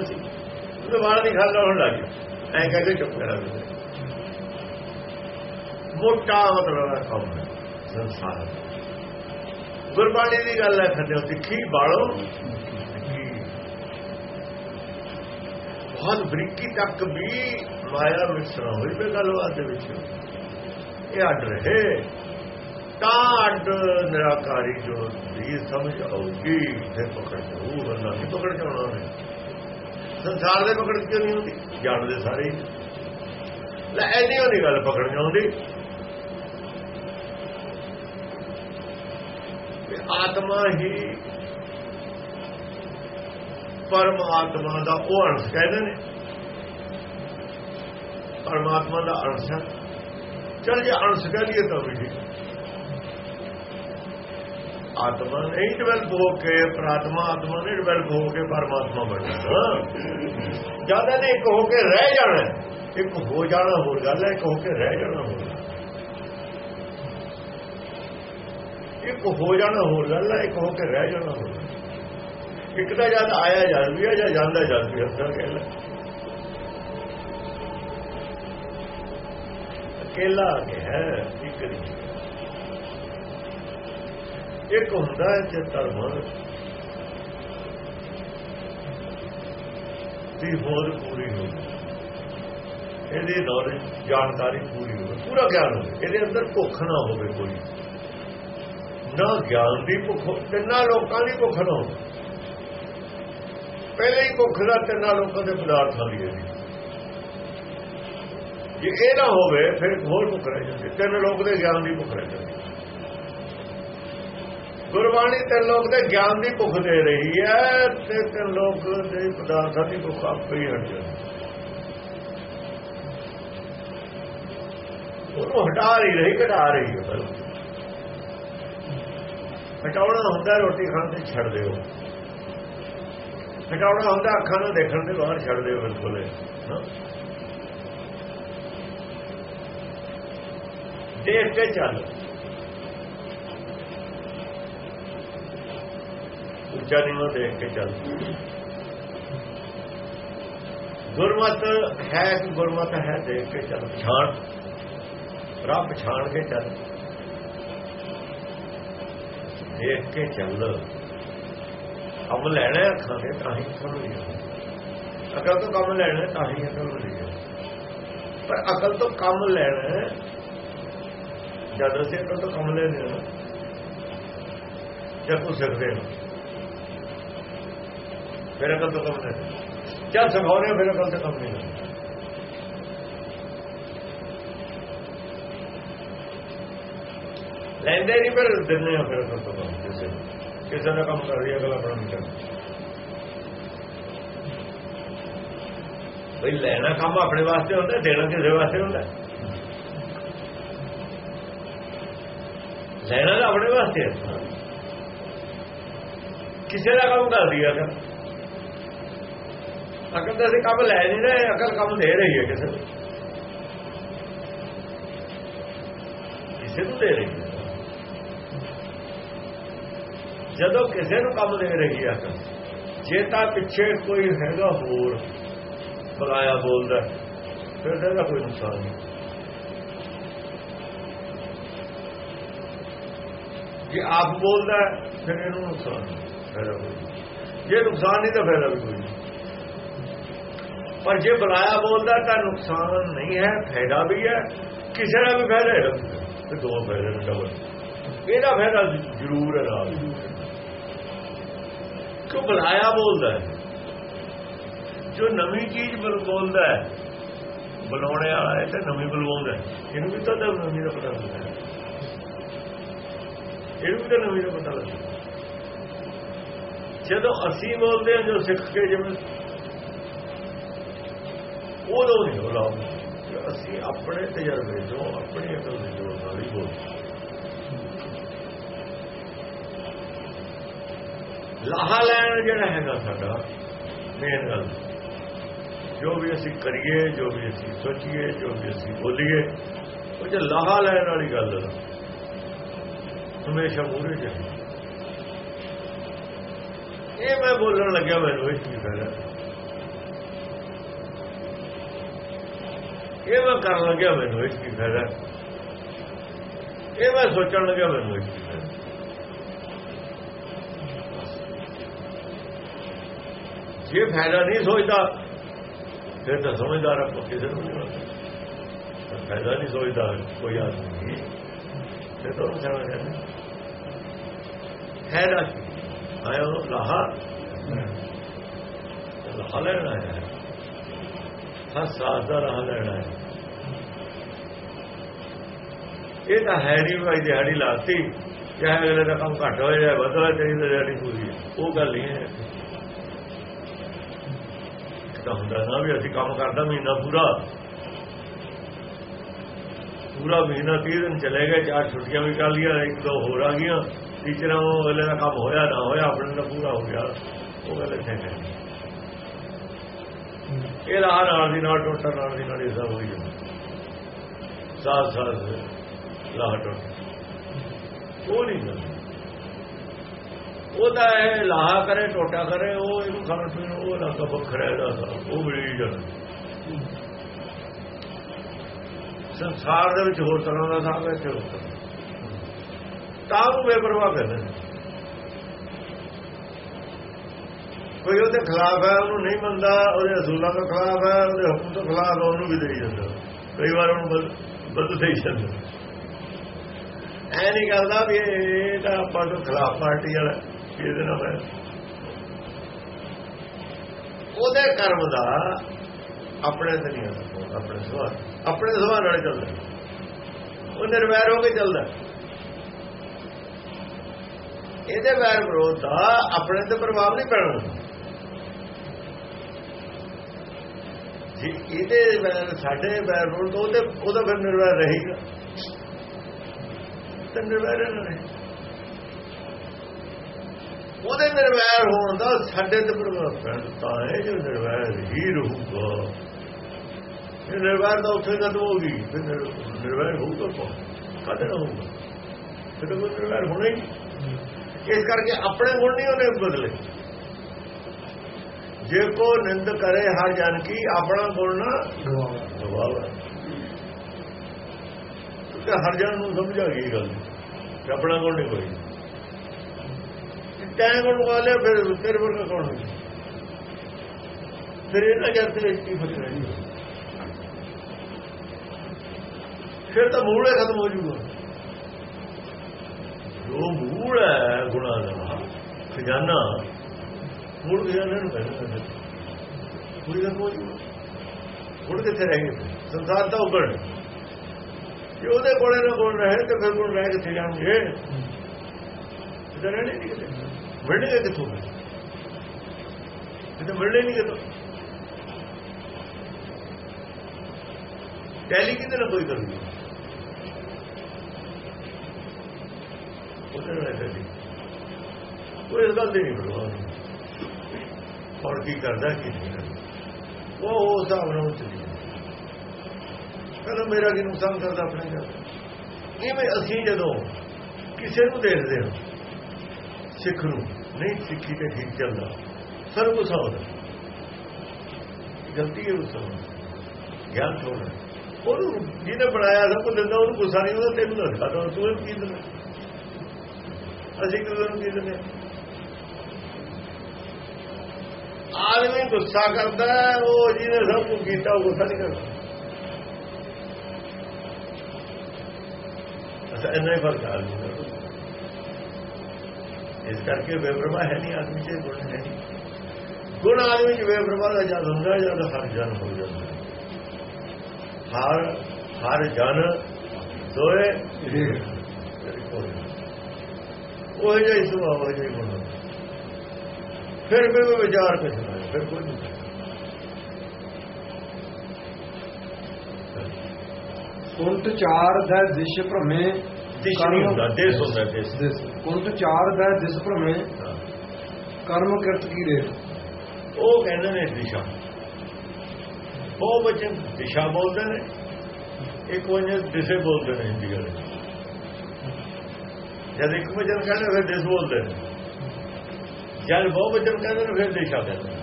ਸੀ ਉਹਦੇ ਬਾਅਦ ਨਹੀਂ ਹੋਣ ਲੱਗ ਐਂ ਕਹਿੰਦੇ ਚੁੱਪ ਕਰਾ ਦਿੰਦੇ ਮੋਟਾ ਮਤਲਬ ਹੈ ਕੰਮ ਹੈ, ਸੰਸਾਰ ਗੁਰਬਾਣੀ ਦੀ ਗੱਲ ਹੈ ਖੱਟੇ ਤਿੱਖੀ ਬਾਲੋ? ਬਹੁਤ ਬਰੀਕੀ ਤੱਕ ਵੀ ਮਾਇਆ ਮਿਸਰਾ ਹੋਈ ਪਈ ਗੱਲਬਾਤ ਦੇ ਵਿੱਚ। ਇਹ ਅੱਡ ਰਹੇ। ਤਾਂ ਅੱਡ ਨਿਰਾਕਾਰੀ ਜੋ ਦੀ ਸਮਝ ਆਉਗੀ ਫਿਰ ਪਕੜ ਜਾਊ, ਬੰਦਾ ਨਹੀਂ ਪਕੜ ਜਾਣਾ ਨੇ ਸੰਸਾਰ ਦੇ ਪਕੜ ਕਿਉਂ ਨਹੀਂ ਹੁੰਦੀ? ਜਾਣਦੇ ਸਾਰੇ। ਹੀ ਲੈ, ਐਨੀ ਹੋਣੀ ਗੱਲ ਪਕੜ ਜਾਂਦੀ ਆਤਮਾ ਹੀ ਪਰਮਾਤਮਾ ਦਾ ਉਹ ਅੰਸ਼ ਕਹਿੰਦੇ ਨੇ। ਪਰਮਾਤਮਾ ਦਾ ਅੰਸ਼ ਹੈ। ਚਲ ਜੇ ਅੰਸ਼ ਕਹ ਲਈਏ ਤਾਂ ਵੀ ਠੀਕ। ਆਤਮਾ ਨਹੀਂ ਡਿਵੈਲਪ ਹੋ ਕੇ, ਪ੍ਰਾਤਮਾ ਆਤਮਾ ਨਹੀਂ ਡਿਵੈਲਪ ਹੋ ਕੇ ਪਰਮਾਤਮਾ ਬਣਨਾ। ਜ਼ਿਆਦਾ ਨੇ ਇੱਕ ਹੋ ਕੇ ਰਹਿ ਜਾਣਾ, ਇੱਕ ਹੋ ਜਾਣਾ ਹੋਰ ਗੱਲ ਹੈ, ਇੱਕ ਹੋ ਕੇ ਰਹਿ ਜਾਣਾ ਹੋਰ ਇੱਕ ਹੋ ਜਾਣਾ ਹੋਰ ਗੱਲ ਹੈ, ਇੱਕ ਹੋ ਕੇ ਰਹਿ ਜਾਣਾ ਹੋਰ ਇੱਕ ਤਾਂ ਜਦ ਆਇਆ ਜਦ ਵੀ ਆ ਜਾਂ ਜਾਂਦਾ ਜਦ ਵੀ ਹੁੰਦਾ ਕਹਿੰਦਾ ਅਕੇਲਾ ਹੈ, ਇੱਕ ਨਹੀਂ। ਇੱਕ ਹੁੰਦਾ ਹੈ ਜੇ ਧਰਮ ਦੀ ਹੋਰ ਪੂਰੀ ਹੋ ਇਹਦੀ ਨੌਲੇਜ ਜਾਣਕਾਰੀ ਪੂਰੀ ਹੋਵੇ ਪੂਰਾ ਗਿਆਨ ਹੋਵੇ ਇਹਦੇ ਅੰਦਰ ਭੁੱਖ ਨਾ ਹੋਵੇ ਕੋਈ। ਨਾ ਗਿਆਨ ਦੀ ਭੁੱਖ ਤਿੰਨਾਂ ਲੋਕਾਂ ਦੀ ਭੁੱਖ ਨਾ ਹੋਵੇ। ਪਹਿਲੇ ਹੀ ਭੁੱਖ ਦਾ ਤਿੰਨਾਂ ਲੋਕਾਂ ਦੇ ਪਦਾਰਥਾਂ ਦੀ ਹੈ ਜੇ। ਇਹ ਨਾ ਹੋਵੇ, ਫਿਰ ਹੋਰ ਭੁੱਖ ਰਹਿ ਜਾਂਦੀ ਤਿੰਨ ਲੋਕ ਦੇ ਗਿਆਨ ਦੀ ਭੁੱਖ ਰਹਿ ਜਾਂਦੀ ਗੁਰਬਾਣੀ ਤੇ ਲੋਕ ਦੇ ਗਿਆਨ ਦੀ ਭੁੱਖ ਦੇ ਰਹੀ ਹੈ ਤੇ ਤੇ ਲੋਕ ਦੇ ਪਦਾਰਥਾਂ ਦੀ ਭੁੱਖ ਆਪੇ ਹੀ ਹਟ ਜਾਂਦੀ ਉਹਨੂੰ ਹਟਾ ਰਹੀ ਰਹੀ, ਘਟਾ ਰਹੀ ਹੈ ਬਲ ਹਟਾਉਣਾ ਹੁੰਦਾ ਰੋਟੀ ਖਾਣ ਤੇ ਛੱਡ ਦਿਓ। ਹਟਾਉਣਾ ਹੁੰਦਾ ਅੱਖਾਂ ਨੂੰ ਦੇਖਣ ਤੇ ਬਾਹਰ ਛੱਡ ਦਿਓ ਬਿਲਕੁਲ ਦੇਖ ਕੇ ਚੱਲ। ਉੱਚਾ ਨਹੀਂ ਦੇਖ ਕੇ ਚੱਲ। ਗੁਰਮਤ ਹੈ ਕਿ ਗੁਰਮਤ ਹੈ ਦੇਖ ਕੇ ਚੱਲ। ਪਛਾਣ। ਰੱਬ ਪਛਾਣ ਕੇ ਚੱਲ। ਦੇਖ ਕੇ ਚੱਲ। ਕੰਮ ਲੈਣਾ ਅੱਖਾਂ ਦੇ ਤਾਂ ਹੀ ਸਮਝ ਅਕਲ ਤੋਂ ਕੰਮ ਲੈਣਾ ਤਾਂ ਹੀ ਅਕਲ ਮਿਲੇਗੀ ਪਰ ਅਕਲ ਤੋਂ ਕੰਮ ਲੈਣਾ ਜਦ ਅਸੀਂ ਅਕਲ ਤੋਂ ਕੰਮ ਲੈਣੇ ਆ ਜਦ ਤੂੰ ਸਿੱਖਦੇ ਹੋ। ਫਿਰ ਅਕਲ ਤੋਂ ਕੰਮ ਨਹੀਂ ਜਦ ਸਿਖਾਉਣੇ ਫਿਰ ਅਕਲ ਤੋਂ ਕੰਮ ਨਹੀਂ ਲੈਣਾ ਲੈਂਦੇ ਨਹੀਂ, ਫਿਰ ਦਿੰਦੇ ਆ, ਫਿਰ ਅਕਲ ਤੋਂ ਕੰਮ ਕਿਸੇ ਕਿਸੇ ਦਾ ਕੰਮ ਕਰ ਰਹੀ ਅਗਲਾ ਆਪਣਾ ਨਹੀਂ ਕਰਦਾ। ਬਈ ਲੈਣਾ ਕੰਮ ਆਪਣੇ ਵਾਸਤੇ ਹੁੰਦਾ, ਦੇਣਾ ਕਿਸੇ ਵਾਸਤੇ ਹੁੰਦਾ। ਲੈਣਾ ਤਾਂ ਆਪਣੇ ਵਾਸਤੇ ਕਿਸੇ ਦਾ ਕੰਮ ਕਰਦੀ ਆ ਅਕਲ ਅਕਲ ਤਾਂ ਅਸੀਂ ਕੰਮ ਲੈ ਨਹੀਂ ਰਹੇ, ਅਕਲ ਕੰਮ ਦੇ ਰਹੀ ਹੈ ਕਿਸੇ ਨੂੰ। ਕਿਸੇ ਨੂੰ ਦੇ ਰਹੀ ਹੈ। ਜਦੋਂ ਕਿਸੇ ਨੂੰ ਕੰਮ ਦੇ ਰਹੀ ਹੈ ਅਕਲ, ਜੇ ਤਾਂ ਪਿੱਛੇ ਕੋਈ ਹੈਗਾ ਹੋਰ ਬੁਲਾਇਆ ਬੋਲਦਾ, ਫਿਰ ਇਹਦਾ ਕੋਈ ਨੁਕਸਾਨ ਨਹੀਂ। ਜੇ ਆਪ ਬੋਲਦਾ, ਫਿਰ ਇਹਨੂੰ ਨੁਕਸਾਨ ਫਾਇਦਾ ਕੋਈ ਜੇ ਨੁਕਸਾਨ ਨਹੀਂ ਤਾਂ ਫਾਇਦਾ ਵੀ ਕੋਈ ਨਹੀਂ। ਪਰ ਜੇ ਬੁਲਾਇਆ ਬੋਲਦਾ ਤਾਂ ਨੁਕਸਾਨ ਨਹੀਂ ਹੈ, ਫਾਇਦਾ ਵੀ ਹੈ। ਕਿਸੇ ਦਾ ਵੀ ਫਾਇਦਾ ਹੈ ਤੇ ਦੋ ਫਾਇਦੇ ਨੇ ਡਬਲ ਇਹਦਾ ਫਾਇਦਾ ਜ਼ਰੂਰ ਹੈ ਨਾਲ। ਕਿਉਂ ਬੁਲਾਇਆ ਬੋਲਦਾ ਹੈ। ਜੋ ਨਵੀਂ ਚੀਜ਼ ਬੋਲਦਾ ਹੈ, ਬੁਲਾਉਣੇ ਵਾਲਾ ਹੈ, ਤੇ ਨਵੀਂ ਬੁਲਵਾਉਂਦਾ ਇਹਨੂੰ ਵੀ ਤਾਂ ਨਵੀਂ ਦਾ ਪਤਾ ਲੱਗਦਾ ਹੈ। ਇਹਨੂੰ ਤਾਂ ਨਵੀਂ ਦਾ ਪਤਾ ਲੱਗਦਾ ਜਦੋਂ ਅਸੀਂ ਬੋਲਦੇ ਹਾਂ, ਜੋ ਸਿੱਖ ਕੇ ਜਿਵੇਂ ਉਦੋਂ ਨਹੀਂ ਹੋਲਾ ਅਸੀਂ ਆਪਣੇ ਤਜਰਬੇ ਤੋਂ ਆਪਣੀ ਅਕਲ ਦੇ ਜੋਰ ਨਾਲ ਹੀ ਬੋਲਦੇ ਲਾਹਾ ਲੈਣ ਜਿਹੜਾ ਹੈਗਾ ਸਾਡਾ ਮੇਨ ਗੱਲ। ਜੋ ਵੀ ਅਸੀਂ ਕਰੀਏ, ਜੋ ਵੀ ਅਸੀਂ ਸੋਚੀਏ, ਜੋ ਵੀ ਅਸੀਂ ਬੋਲੀਏ, ਉਹ ਜੇ ਲਾਹਾ ਲੈਣ ਵਾਲੀ ਗੱਲ ਹੈ। ਹਮੇਸ਼ਾ ਮੂਰੇ ਚਾਹੀਦੀ ਇਹ ਮੈਂ ਬੋਲਣ ਲੱਗਿਆ, ਮੈਨੂੰ ਇਹ ਕੀ ਫਾਇਦਾ ਇਹ ਮੈਂ ਕਰਨ ਲੱਗਿਆ ਮੈਨੂੰ ਇਸ ਕੀ ਫਾਇਦਾ ਇਹ ਮੈਂ ਸੋਚਣ ਲੱਗਿਆ ਮੈਨੂੰ ਇਸ ਕੀ ਫਾਇਦਾ ਜੇ ਫਾਇਦਾ ਨਹੀਂ ਸੋਚਦਾ, ਫਿਰ ਤਾਂ ਸਮਝਦਾਰ ਆਪਾਂ ਕਿਸੇ ਨੂੰ ਨਹੀਂ ਫਾਇਦਾ ਨਹੀਂ ਸੋਚਦਾ, ਕੋਈ ਆਦਮੀ ਫਿਰ ਤਾਂ ਸਿਆਣਾ ਕਹਿੰਦੇ ਹੈ ਨਾ ਆਇਓ ਲਾਹਾ। ਲਾਹਾ ਲੈਣਾ ਹੈ। ਹਰ ਸਾਥ ਦਾ ਰਾਹ ਲੈਣਾ ਹੈ। ਇਹ ਤਾਂ ਹੈ ਨਹੀਂ ਭਾਈ ਦਿਹਾੜੀ ਲਾਤੀ ਚਾਹੇ ਅਗਲੇ ਦਾ ਕੰਮ ਘੱਟ ਹੋਇਆ ਜਾਂ ਵਧਾ ਚਾਹੀਦਾ ਦਿਹਾੜੀ ਪੂਰੀ ਉਹ ਗੱਲ ਨਹੀਂ ਹੈ। ਤਾਂ ਹੁੰਦਾ ਨਾ ਵੀ ਅਸੀਂ ਕੰਮ ਕਰਦਾ ਮਹੀਨਾ ਪੂਰਾ। ਪੂਰਾ ਮਹੀਨਾ 30 ਦਿਨ ਚਲੇ ਗਏ ਚਾਰ ਛੁੱਟੀਆਂ ਵੀ ਕਰ ਲੀਆਂ ਇੱਕ ਦੋ ਹੋਰ ਆ ਗਈਆਂ। ਟੀਚਰਾਂ ਉਹ ਅਗਲੇ ਦਾ ਕੰਮ ਹੋਇਆ ਨਾ ਹੋਇਆ ਆਪਣੇ ਦਾ ਪੂਰਾ ਹੋ ਗਿਆ। ਉਹ ਗੱਲ ਇੱਥੇ ਹੈ ਇਹ ਰਾਹ ਨਾਲ ਦੀ ਨਾਲ ਟੁੱਟਣ ਨਾਲ ਦੀ ਨਾਲ ਇਹ ਸਭ ਹੋਈ ਜਾਂਦਾ। ਸਾਥ ਸਾਥ ਲਾਹ ਟੁੱਟ ਉਹ ਨਹੀਂ ਗੱਲ ਉਹਦਾ ਇਹ ਲਾਹਾ ਕਰੇ, ਟੋਟਾ ਕਰੇ, ਉਹ ਇਹਨੂੰ ਖਾਣ ਪੀਣ, ਉਹ ਨਾ ਵੱਖਰਾ ਇਹਦਾ ਉਹ ਮਿਲੀ ਜਾਂਦਾ। ਸੰਸਾਰ ਦੇ ਵਿੱਚ ਹੋਰ ਤਰ੍ਹਾਂ ਦਾ ਸਾਹ ਹੈ ਚਲੋ ਤਾਂ ਉਹ ਬੇਪਰਵਾਹ ਕਰਦੇ ਕੋਈ ਉਹਦੇ ਖਿਲਾਫ ਹੈ, ਉਹਨੂੰ ਨਹੀਂ ਮੰਨਦਾ, ਉਹਦੇ ਅਸੂਲਾਂ ਦੇ ਖਿਲਾਫ ਹੈ, ਉਹਦੇ ਹੁਕਮ ਤੋਂ ਖਿਲਾਫ ਹੈ, ਉਹਨੂੰ ਵੀ ਦੇਈ ਜਾਂਦਾ। ਕਈ ਵਾਰ ਉਹਨੂੰ ਬਦਲ ਦੇਈ ਜਾਂਦਾ। ਐ ਨਹੀਂ ਕਰਦਾ ਵੀ ਇਹ ਤਾਂ ਆਪਾਂ ਤੋਂ ਖਿਲਾਫ ਪਾਰਟੀ ਵਾਲਾ ਇਹਦੇ ਨਾਲ ਹੈ ਉਹਦੇ ਕਰਮ ਦਾ ਆਪਣੇ ਤੇ ਨਹੀਂ ਹੁੰਦਾ, ਆਪਣੇ ਸੁਭਾਅ ਆਪਣੇ ਸੁਭਾਅ ਨਾਲ ਚੱਲਦਾ। ਉਹ ਨਿਰਵੈਰ ਹੋ ਕੇ ਚੱਲਦਾ। ਇਹਦੇ ਵੈਰ ਵਿਰੋਧ ਦਾ ਆਪਣੇ ਤੇ ਪ੍ਰਭਾਵ ਨਹੀਂ ਪੈਣਾ। ਜੀ ਇਹਦੇ ਵੈਰ ਸਾਡੇ ਵੈਰ ਵਿਰੋਧ ਉਹਦੇ ਉਹਦਾ ਫਿਰ ਨਿਰਵੈਰ ਰਹੇਗਾ। ਨਿਰਵੈਰ ਨਹੀਂ ਉਹਦੇ ਨਿਰਵੈਰ ਹੋਣ ਦਾ ਸਾਡੇ ਤੇ ਪ੍ਰਭਾਵ ਪੈਂਦਾ ਹੈ ਜੋ ਨਿਰਵੈਰ ਹੀ ਰਹੂਗਾ। ਇਹ ਨਿਰਵੈਰ ਦਾ ਉੱਥੇ ਕਦ ਹੋਊਗੀ ਫਿਰ ਨਿਰਵੈਰ ਹੋਊਗਾ ਕੌਣ? ਕਦੇ ਨਾ ਹੋਊਗਾ? ਫਿਰ ਉਹ ਨਿਰਵੈਰ ਹੋਣਾ ਹੀ ਇਸ ਕਰਕੇ ਆਪਣੇ ਗੁਣ ਨਹੀਂ ਉਹਨੇ ਬਦਲੇ। ਜੇ ਕੋ ਨਿੰਦ ਕਰੇ ਹਰ ਜਨ ਕੀ ਆਪਣਾ ਗੁਣ ਨਾ ਗਵਾਵਾ ਤੇ ਹਰ ਜਨ ਨੂੰ ਸਮਝ ਆ ਗਈ ਗੱਲ। ਆਪਣਾ ਗੁਣ ਨਹੀਂ ਕੋਈ? ਤੈਂ ਗੁਣ ਵਾਲੇ ਫਿਰ ਤੇਰੇ ਵਰਗਾ ਕੌਣ ਹੈ ਫਿਰ ਇਹਨਾਂ ਜਦ ਤੇ ਕੀ ਫ਼ਰਕ ਰਹੀ ਫਿਰ ਤਾਂ ਮੂਲੇ ਖਤਮ ਹੋ ਜੂਗਾ ਜੋ ਮੂਲ ਹੈ ਗੁਣਾ ਦਾ ਖਜ਼ਾਨਾ ਮੂਲ ਖਜ਼ਾਨੇ ਨੂੰ ਕਹਿੰਦੇ ਨੇ। ਪੂਰੀ ਹੋ ਜੂਗਾ ਗੁਣ ਕਿੱਥੇ ਰਹਿਣਗੇ ਸੰਸਾਰ ਦਾ ਉਗੜ ਜੇ ਉਹਦੇ ਕੋਲੇ ਨਾ ਗੁਣ ਰਹੇ ਤੇ ਫਿਰ ਗੁਣ ਰਹਿ ਕਿੱਥੇ ਜਾਣਗੇ। ਇਧਰ ਨਹੀਂ ਕਿਤੇ। ਮਿਲਣਗੇ ਕਿੱਥੋਂ? ਕਿਤੇ ਮਿਲਣੇ ਨਹੀਂ ਕਿਤੋਂ? ਟੈਲੀ ਕਿਤੇ ਨਾ ਕੋਈ ਕਰੂਗਾ ਉਹਦੇ ਨਾਲ ਟੈਲੀ ਕੋਈ ਇਸ ਗੱਲ ਦੀ ਨਹੀਂ ਪਰਵਾਹ ਔਰ ਕੀ ਕਰਦਾ ਕੀ ਨਹੀਂ ਉਹ ਉਸ ਹਿਸਾਬ ਨਾਲ ਚੱਲੀ ਕਹਿੰਦਾ ਮੇਰਾ ਕੀ ਨੁਕਸਾਨ ਕਰਦਾ ਆਪਣੇ ਜਦ ਇਵੇਂ ਅਸੀਂ ਜਦੋਂ ਕਿਸੇ ਨੂੰ ਦੇਖਦੇ ਹਾਂ, ਸਿੱਖ ਨੂੰ, ਨਹੀਂ ਸਿੱਖੀ ਤੇ ਠੀਕ ਚੱਲਦਾ ਸਰ ਗੁੱਸਾ ਹੁੰਦਾ ਗਲਤੀ ਹੈ ਉਸ ਨੂੰ ਗਿਆਨ ਥੋੜਾ ਉਹਨੂੰ ਜਿਹਨੇ ਬਣਾਇਆ ਸਭ ਕੁਝ ਦਿੰਦਾ, ਉਹਨੂੰ ਗੁੱਸਾ ਨਹੀਂ ਹੁੰਦਾ, ਤੈਨੂੰ ਦੱਸਦਾ ਤਾਂ ਤੂੰ ਇਹ ਕੀ ਦਿੰਦਾ? ਅਸੀਂ ਕਿਉਂ ਨੂੰ ਕੀ ਦਿੰਦੇ ਆਦਮੀ ਗੁੱਸਾ ਕਰਦਾ, ਉਹ ਜਿਹਨੇ ਸਭ ਕੁਝ ਕੀਤਾ, ਉਹ ਗੁੱਸਾ ਨਹੀਂ ਕਰਦਾ। ਅਸਾਂ ਇੰਨਾ ਹੀ ਫ਼ਰਕ ਆ। ਇਸ ਕਰਕੇ ਬੇਪਰਵਾਹ ਹੈ ਨਹੀਂ ਆਦਮੀ ਚ ਗੁਣ ਹੈ ਨਹੀਂ। ਗੁਣ ਆਦਮੀ ਚ ਬੇਪਰਵਾਹ ਦਾ ਜਦ ਹੁੰਦਾ ਜਦ ਹਰ ਜਨ ਹੋ ਜਾਂਦਾ। ਹਰ ਹਰ ਜਨ ਦੋਏ ਉਹ ਜਿਹੀ ਸੁਭਾਅ ਹੋ ਜਿਹੀ ਗੁਣ। ਫਿਰ ਵੀ ਉਹ ਵਿਚਾਰ ਕਰਨਾ ਫਿਰ ਕੋਈ ਨਹੀਂ। ਕੁੰਟ ਚਾਰ ਦਾ ਦਿਸ਼ ਭ੍ਰਮੇ ਦਿਸ਼ ਨਹੀਂ ਹੁੰਦਾ ਦੇਸ ਹੁੰਦਾ ਦੇਸ। ਕੁੰਟ ਚਾਰ ਦਾ ਦਿਸ ਭ੍ਰਮੇ ਕਰਮ ਕਿਰਤ ਕੀ ਰੇ ਉਹ ਕਹਿੰਦੇ ਨੇ ਦਿਸ਼ਾ। ਉਹ ਬੱਚੇ ਦਿਸ਼ਾ ਬੋਲਦੇ ਨੇ ਇੱਕ ਵਜੇ ਦਿਸੇ ਬੋਲਦੇ ਨੇ ਹਿੰਦੀ ਵਾਲੇ। ਜਦ ਇੱਕ ਵਜਨ ਕਹਿੰਦੇ ਫਿਰ ਦਿਸ ਬੋਲਦੇ ਨੇ। ਜਦ ਬਹੁ ਵਜਨ ਕਹਿੰਦੇ ਨੇ ਫਿਰ ਦਿਸ਼ਾ ਕਹਿੰਦੇ ਨੇ।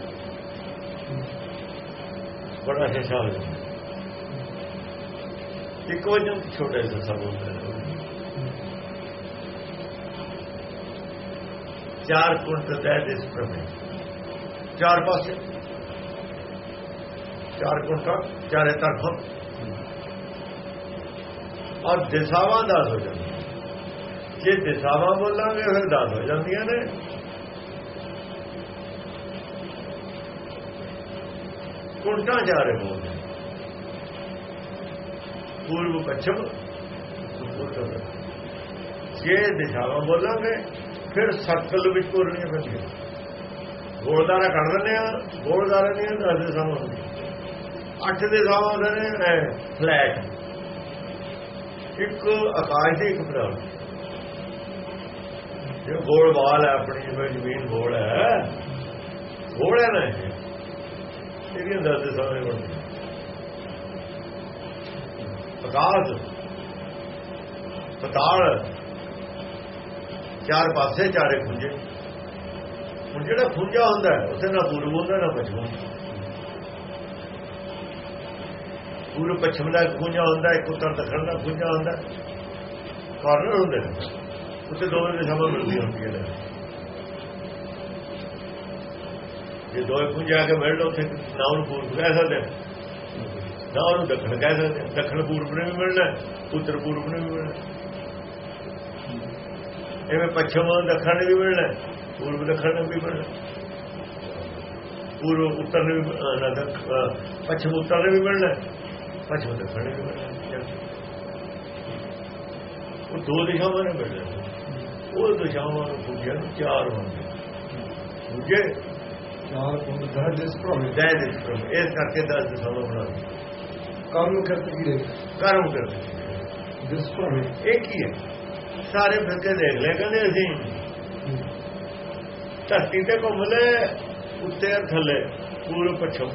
ਬੜਾ ਹਿੱਸਾ ਹੋ। ਇੱਕ ਵਜਨ ਛੋਟਾ ਹਿੱਸਾ ਬੋਲਦੇ ਨੇ। ਚਾਰ ਕੁੰਟ ਦਾ ਦਿਸ ਪ੍ਰਮੇ ਚਾਰ ਪਾਸੇ। ਚਾਰ ਕੁੰਟਾ ਚਾਰੇ ਤਰਫ। ਔਰ ਦਿਸ਼ਾਵਾਂ ਦਾ ਹੋ ਜਾਂਦਾ ਜੇ ਦਿਸ਼ਾਵਾਂ ਬੋਲਾਂਗੇ, ਫਿਰ 10 ਹੋ ਜਾਂਦੀਆਂ ਨੇ। ਕੁੰਟਾਂ ਜਾ ਰਹੇ ਬੋਲਦੇ ਪੂਰਬ ਪੱਛਮ ਜੇ ਦਿਸ਼ਾਵਾਂ ਬੋਲਾਂਗੇ ਫਿਰ ਸਰਕਲ ਵਿੱਚ ਤੁਰਨੀਆਂ ਪੈਂਦੀਆਂ ਗੋਲਦਾਰਾ ਕੱਢ ਦਿੰਦੇ ਆ ਗੋਲਦਾਰਾ ਨਹੀਂ ਦਸ ਦੇ ਸਮਾਂ ਹੁੰਦੀ ਅੱਠ ਦੇ ਸਮਾਂ ਹੁੰਦੇ ਨੇ ਫਲੈਟ। ਇੱਕ ਆਕਾਸ਼ ਦੀ ਇੱਕ ਪ੍ਰਾਣ ਇਹ ਗੋਲ ਵਾਲ ਹੈ ਆਪਣੀ, ਜਿਵੇਂ ਜ਼ਮੀਨ ਗੋਲ ਹੈ ਗੋਲ ਹੈ ਨਾ ਇਹਦੀਆਂ ਦਸ ਦੇ ਸਮਾਂ ਬਣਦੀ ਆਕਾਸ਼ ਪਤਾਲ ਚਾਰ ਪਾਸੇ ਚਾਰੇ ਖੁੰਝੇ। ਹੁਣ ਜਿਹੜਾ ਖੁੰਝਾ ਹੁੰਦਾ ਹੈ ਉਸੇ ਨਾਲ ਪੂਰਬ ਹੁੰਦਾ ਨਾ ਪਛਮ ਪੂਰਬ ਪਛਮ ਦਾ ਖੁੰਝਾ ਹੁੰਦਾ, ਇੱਕ ਉੱਤਰ ਦੱਖਣ ਦਾ ਖੁੰਝਾ ਹੁੰਦਾ। ਕਾਰਨਰ ਹੁੰਦੇ ਨੇ। ਉੱਤੇ ਦੋਵੇਂ ਦੇ ਸਮਾਂ ਮਿਲਦੀ ਹੁੰਦੀ ਹੈ। ਜੇ ਦੋਏ ਖੁੰਝਾ ਕੇ ਮਿਲ ਲੋ ਉੱਥੇ ਨਾ ਉਹਨੂੰ ਪੂਰਬ ਕਹਿ ਸਕਦੇ ਨਾ ਉਹਨੂੰ ਦੱਖਣ ਕਹਿ ਸਕਦੇ ਦੱਖਣ ਪੂਰਬ ਨੇ ਵੀ ਮਿਲਣਾ, ਉੱਤਰ ਪੂਰਬ ਨੇ ਵੀ ਮਿਲਣਾ। ਐਵੇਂ ਪੱਛਮ ਦੱਖਣ ਵੀ ਮਿਲਣਾ ਪੂਰਬ ਦੱਖਣ ਨੂੰ ਵੀ ਮਿਲਣਾ ਪੂਰਬ ਉੱਤਰ ਨੂੰ ਵੀ ਪੱਛਮ ਉੱਤਰ ਨੂੰ ਵੀ ਮਿਲਣਾ ਪੱਛਮ ਦੱਖਣ ਨੂੰ ਵੀ ਮਿਲਣਾ ਉਹ ਦੋ ਦਿਸ਼ਾਵਾਂ ਨੇ ਮਿਲਣਾ ਉਹ ਦਿਸ਼ਾਵਾਂ ਨੂੰ ਪੁੱਜਿਆ ਚਾਰ ਹੁੰਦੇ ਪੁੱਜੇ? ਚਾਰ ਪੁੰਡ ਦਹ ਜਿਸ ਭਰਮੇ ਦੈ ਦਿਸ ਇਸ ਕਰਕੇ 10 ਦਿਸ਼ਾਵਾਂ ਬਣਾ ਕਰਮ ਕਿਰਤ ਕਰਮ ਕਰਦੇ ਜਿਸ ਭਰਮੇ ਇਹ ਕੀ ਹੈ? ਸਾਰੇ ਫਿਰ ਕੇ ਦੇਖ ਲੈ ਕਹਿੰਦੇ ਅਸੀਂ। ਧਰਤੀ ਤੇ ਘੁੰਮ ਲੈ ਉੱਤੇ ਥੱਲੇ, ਪੂਰਬ ਪੱਛਮ।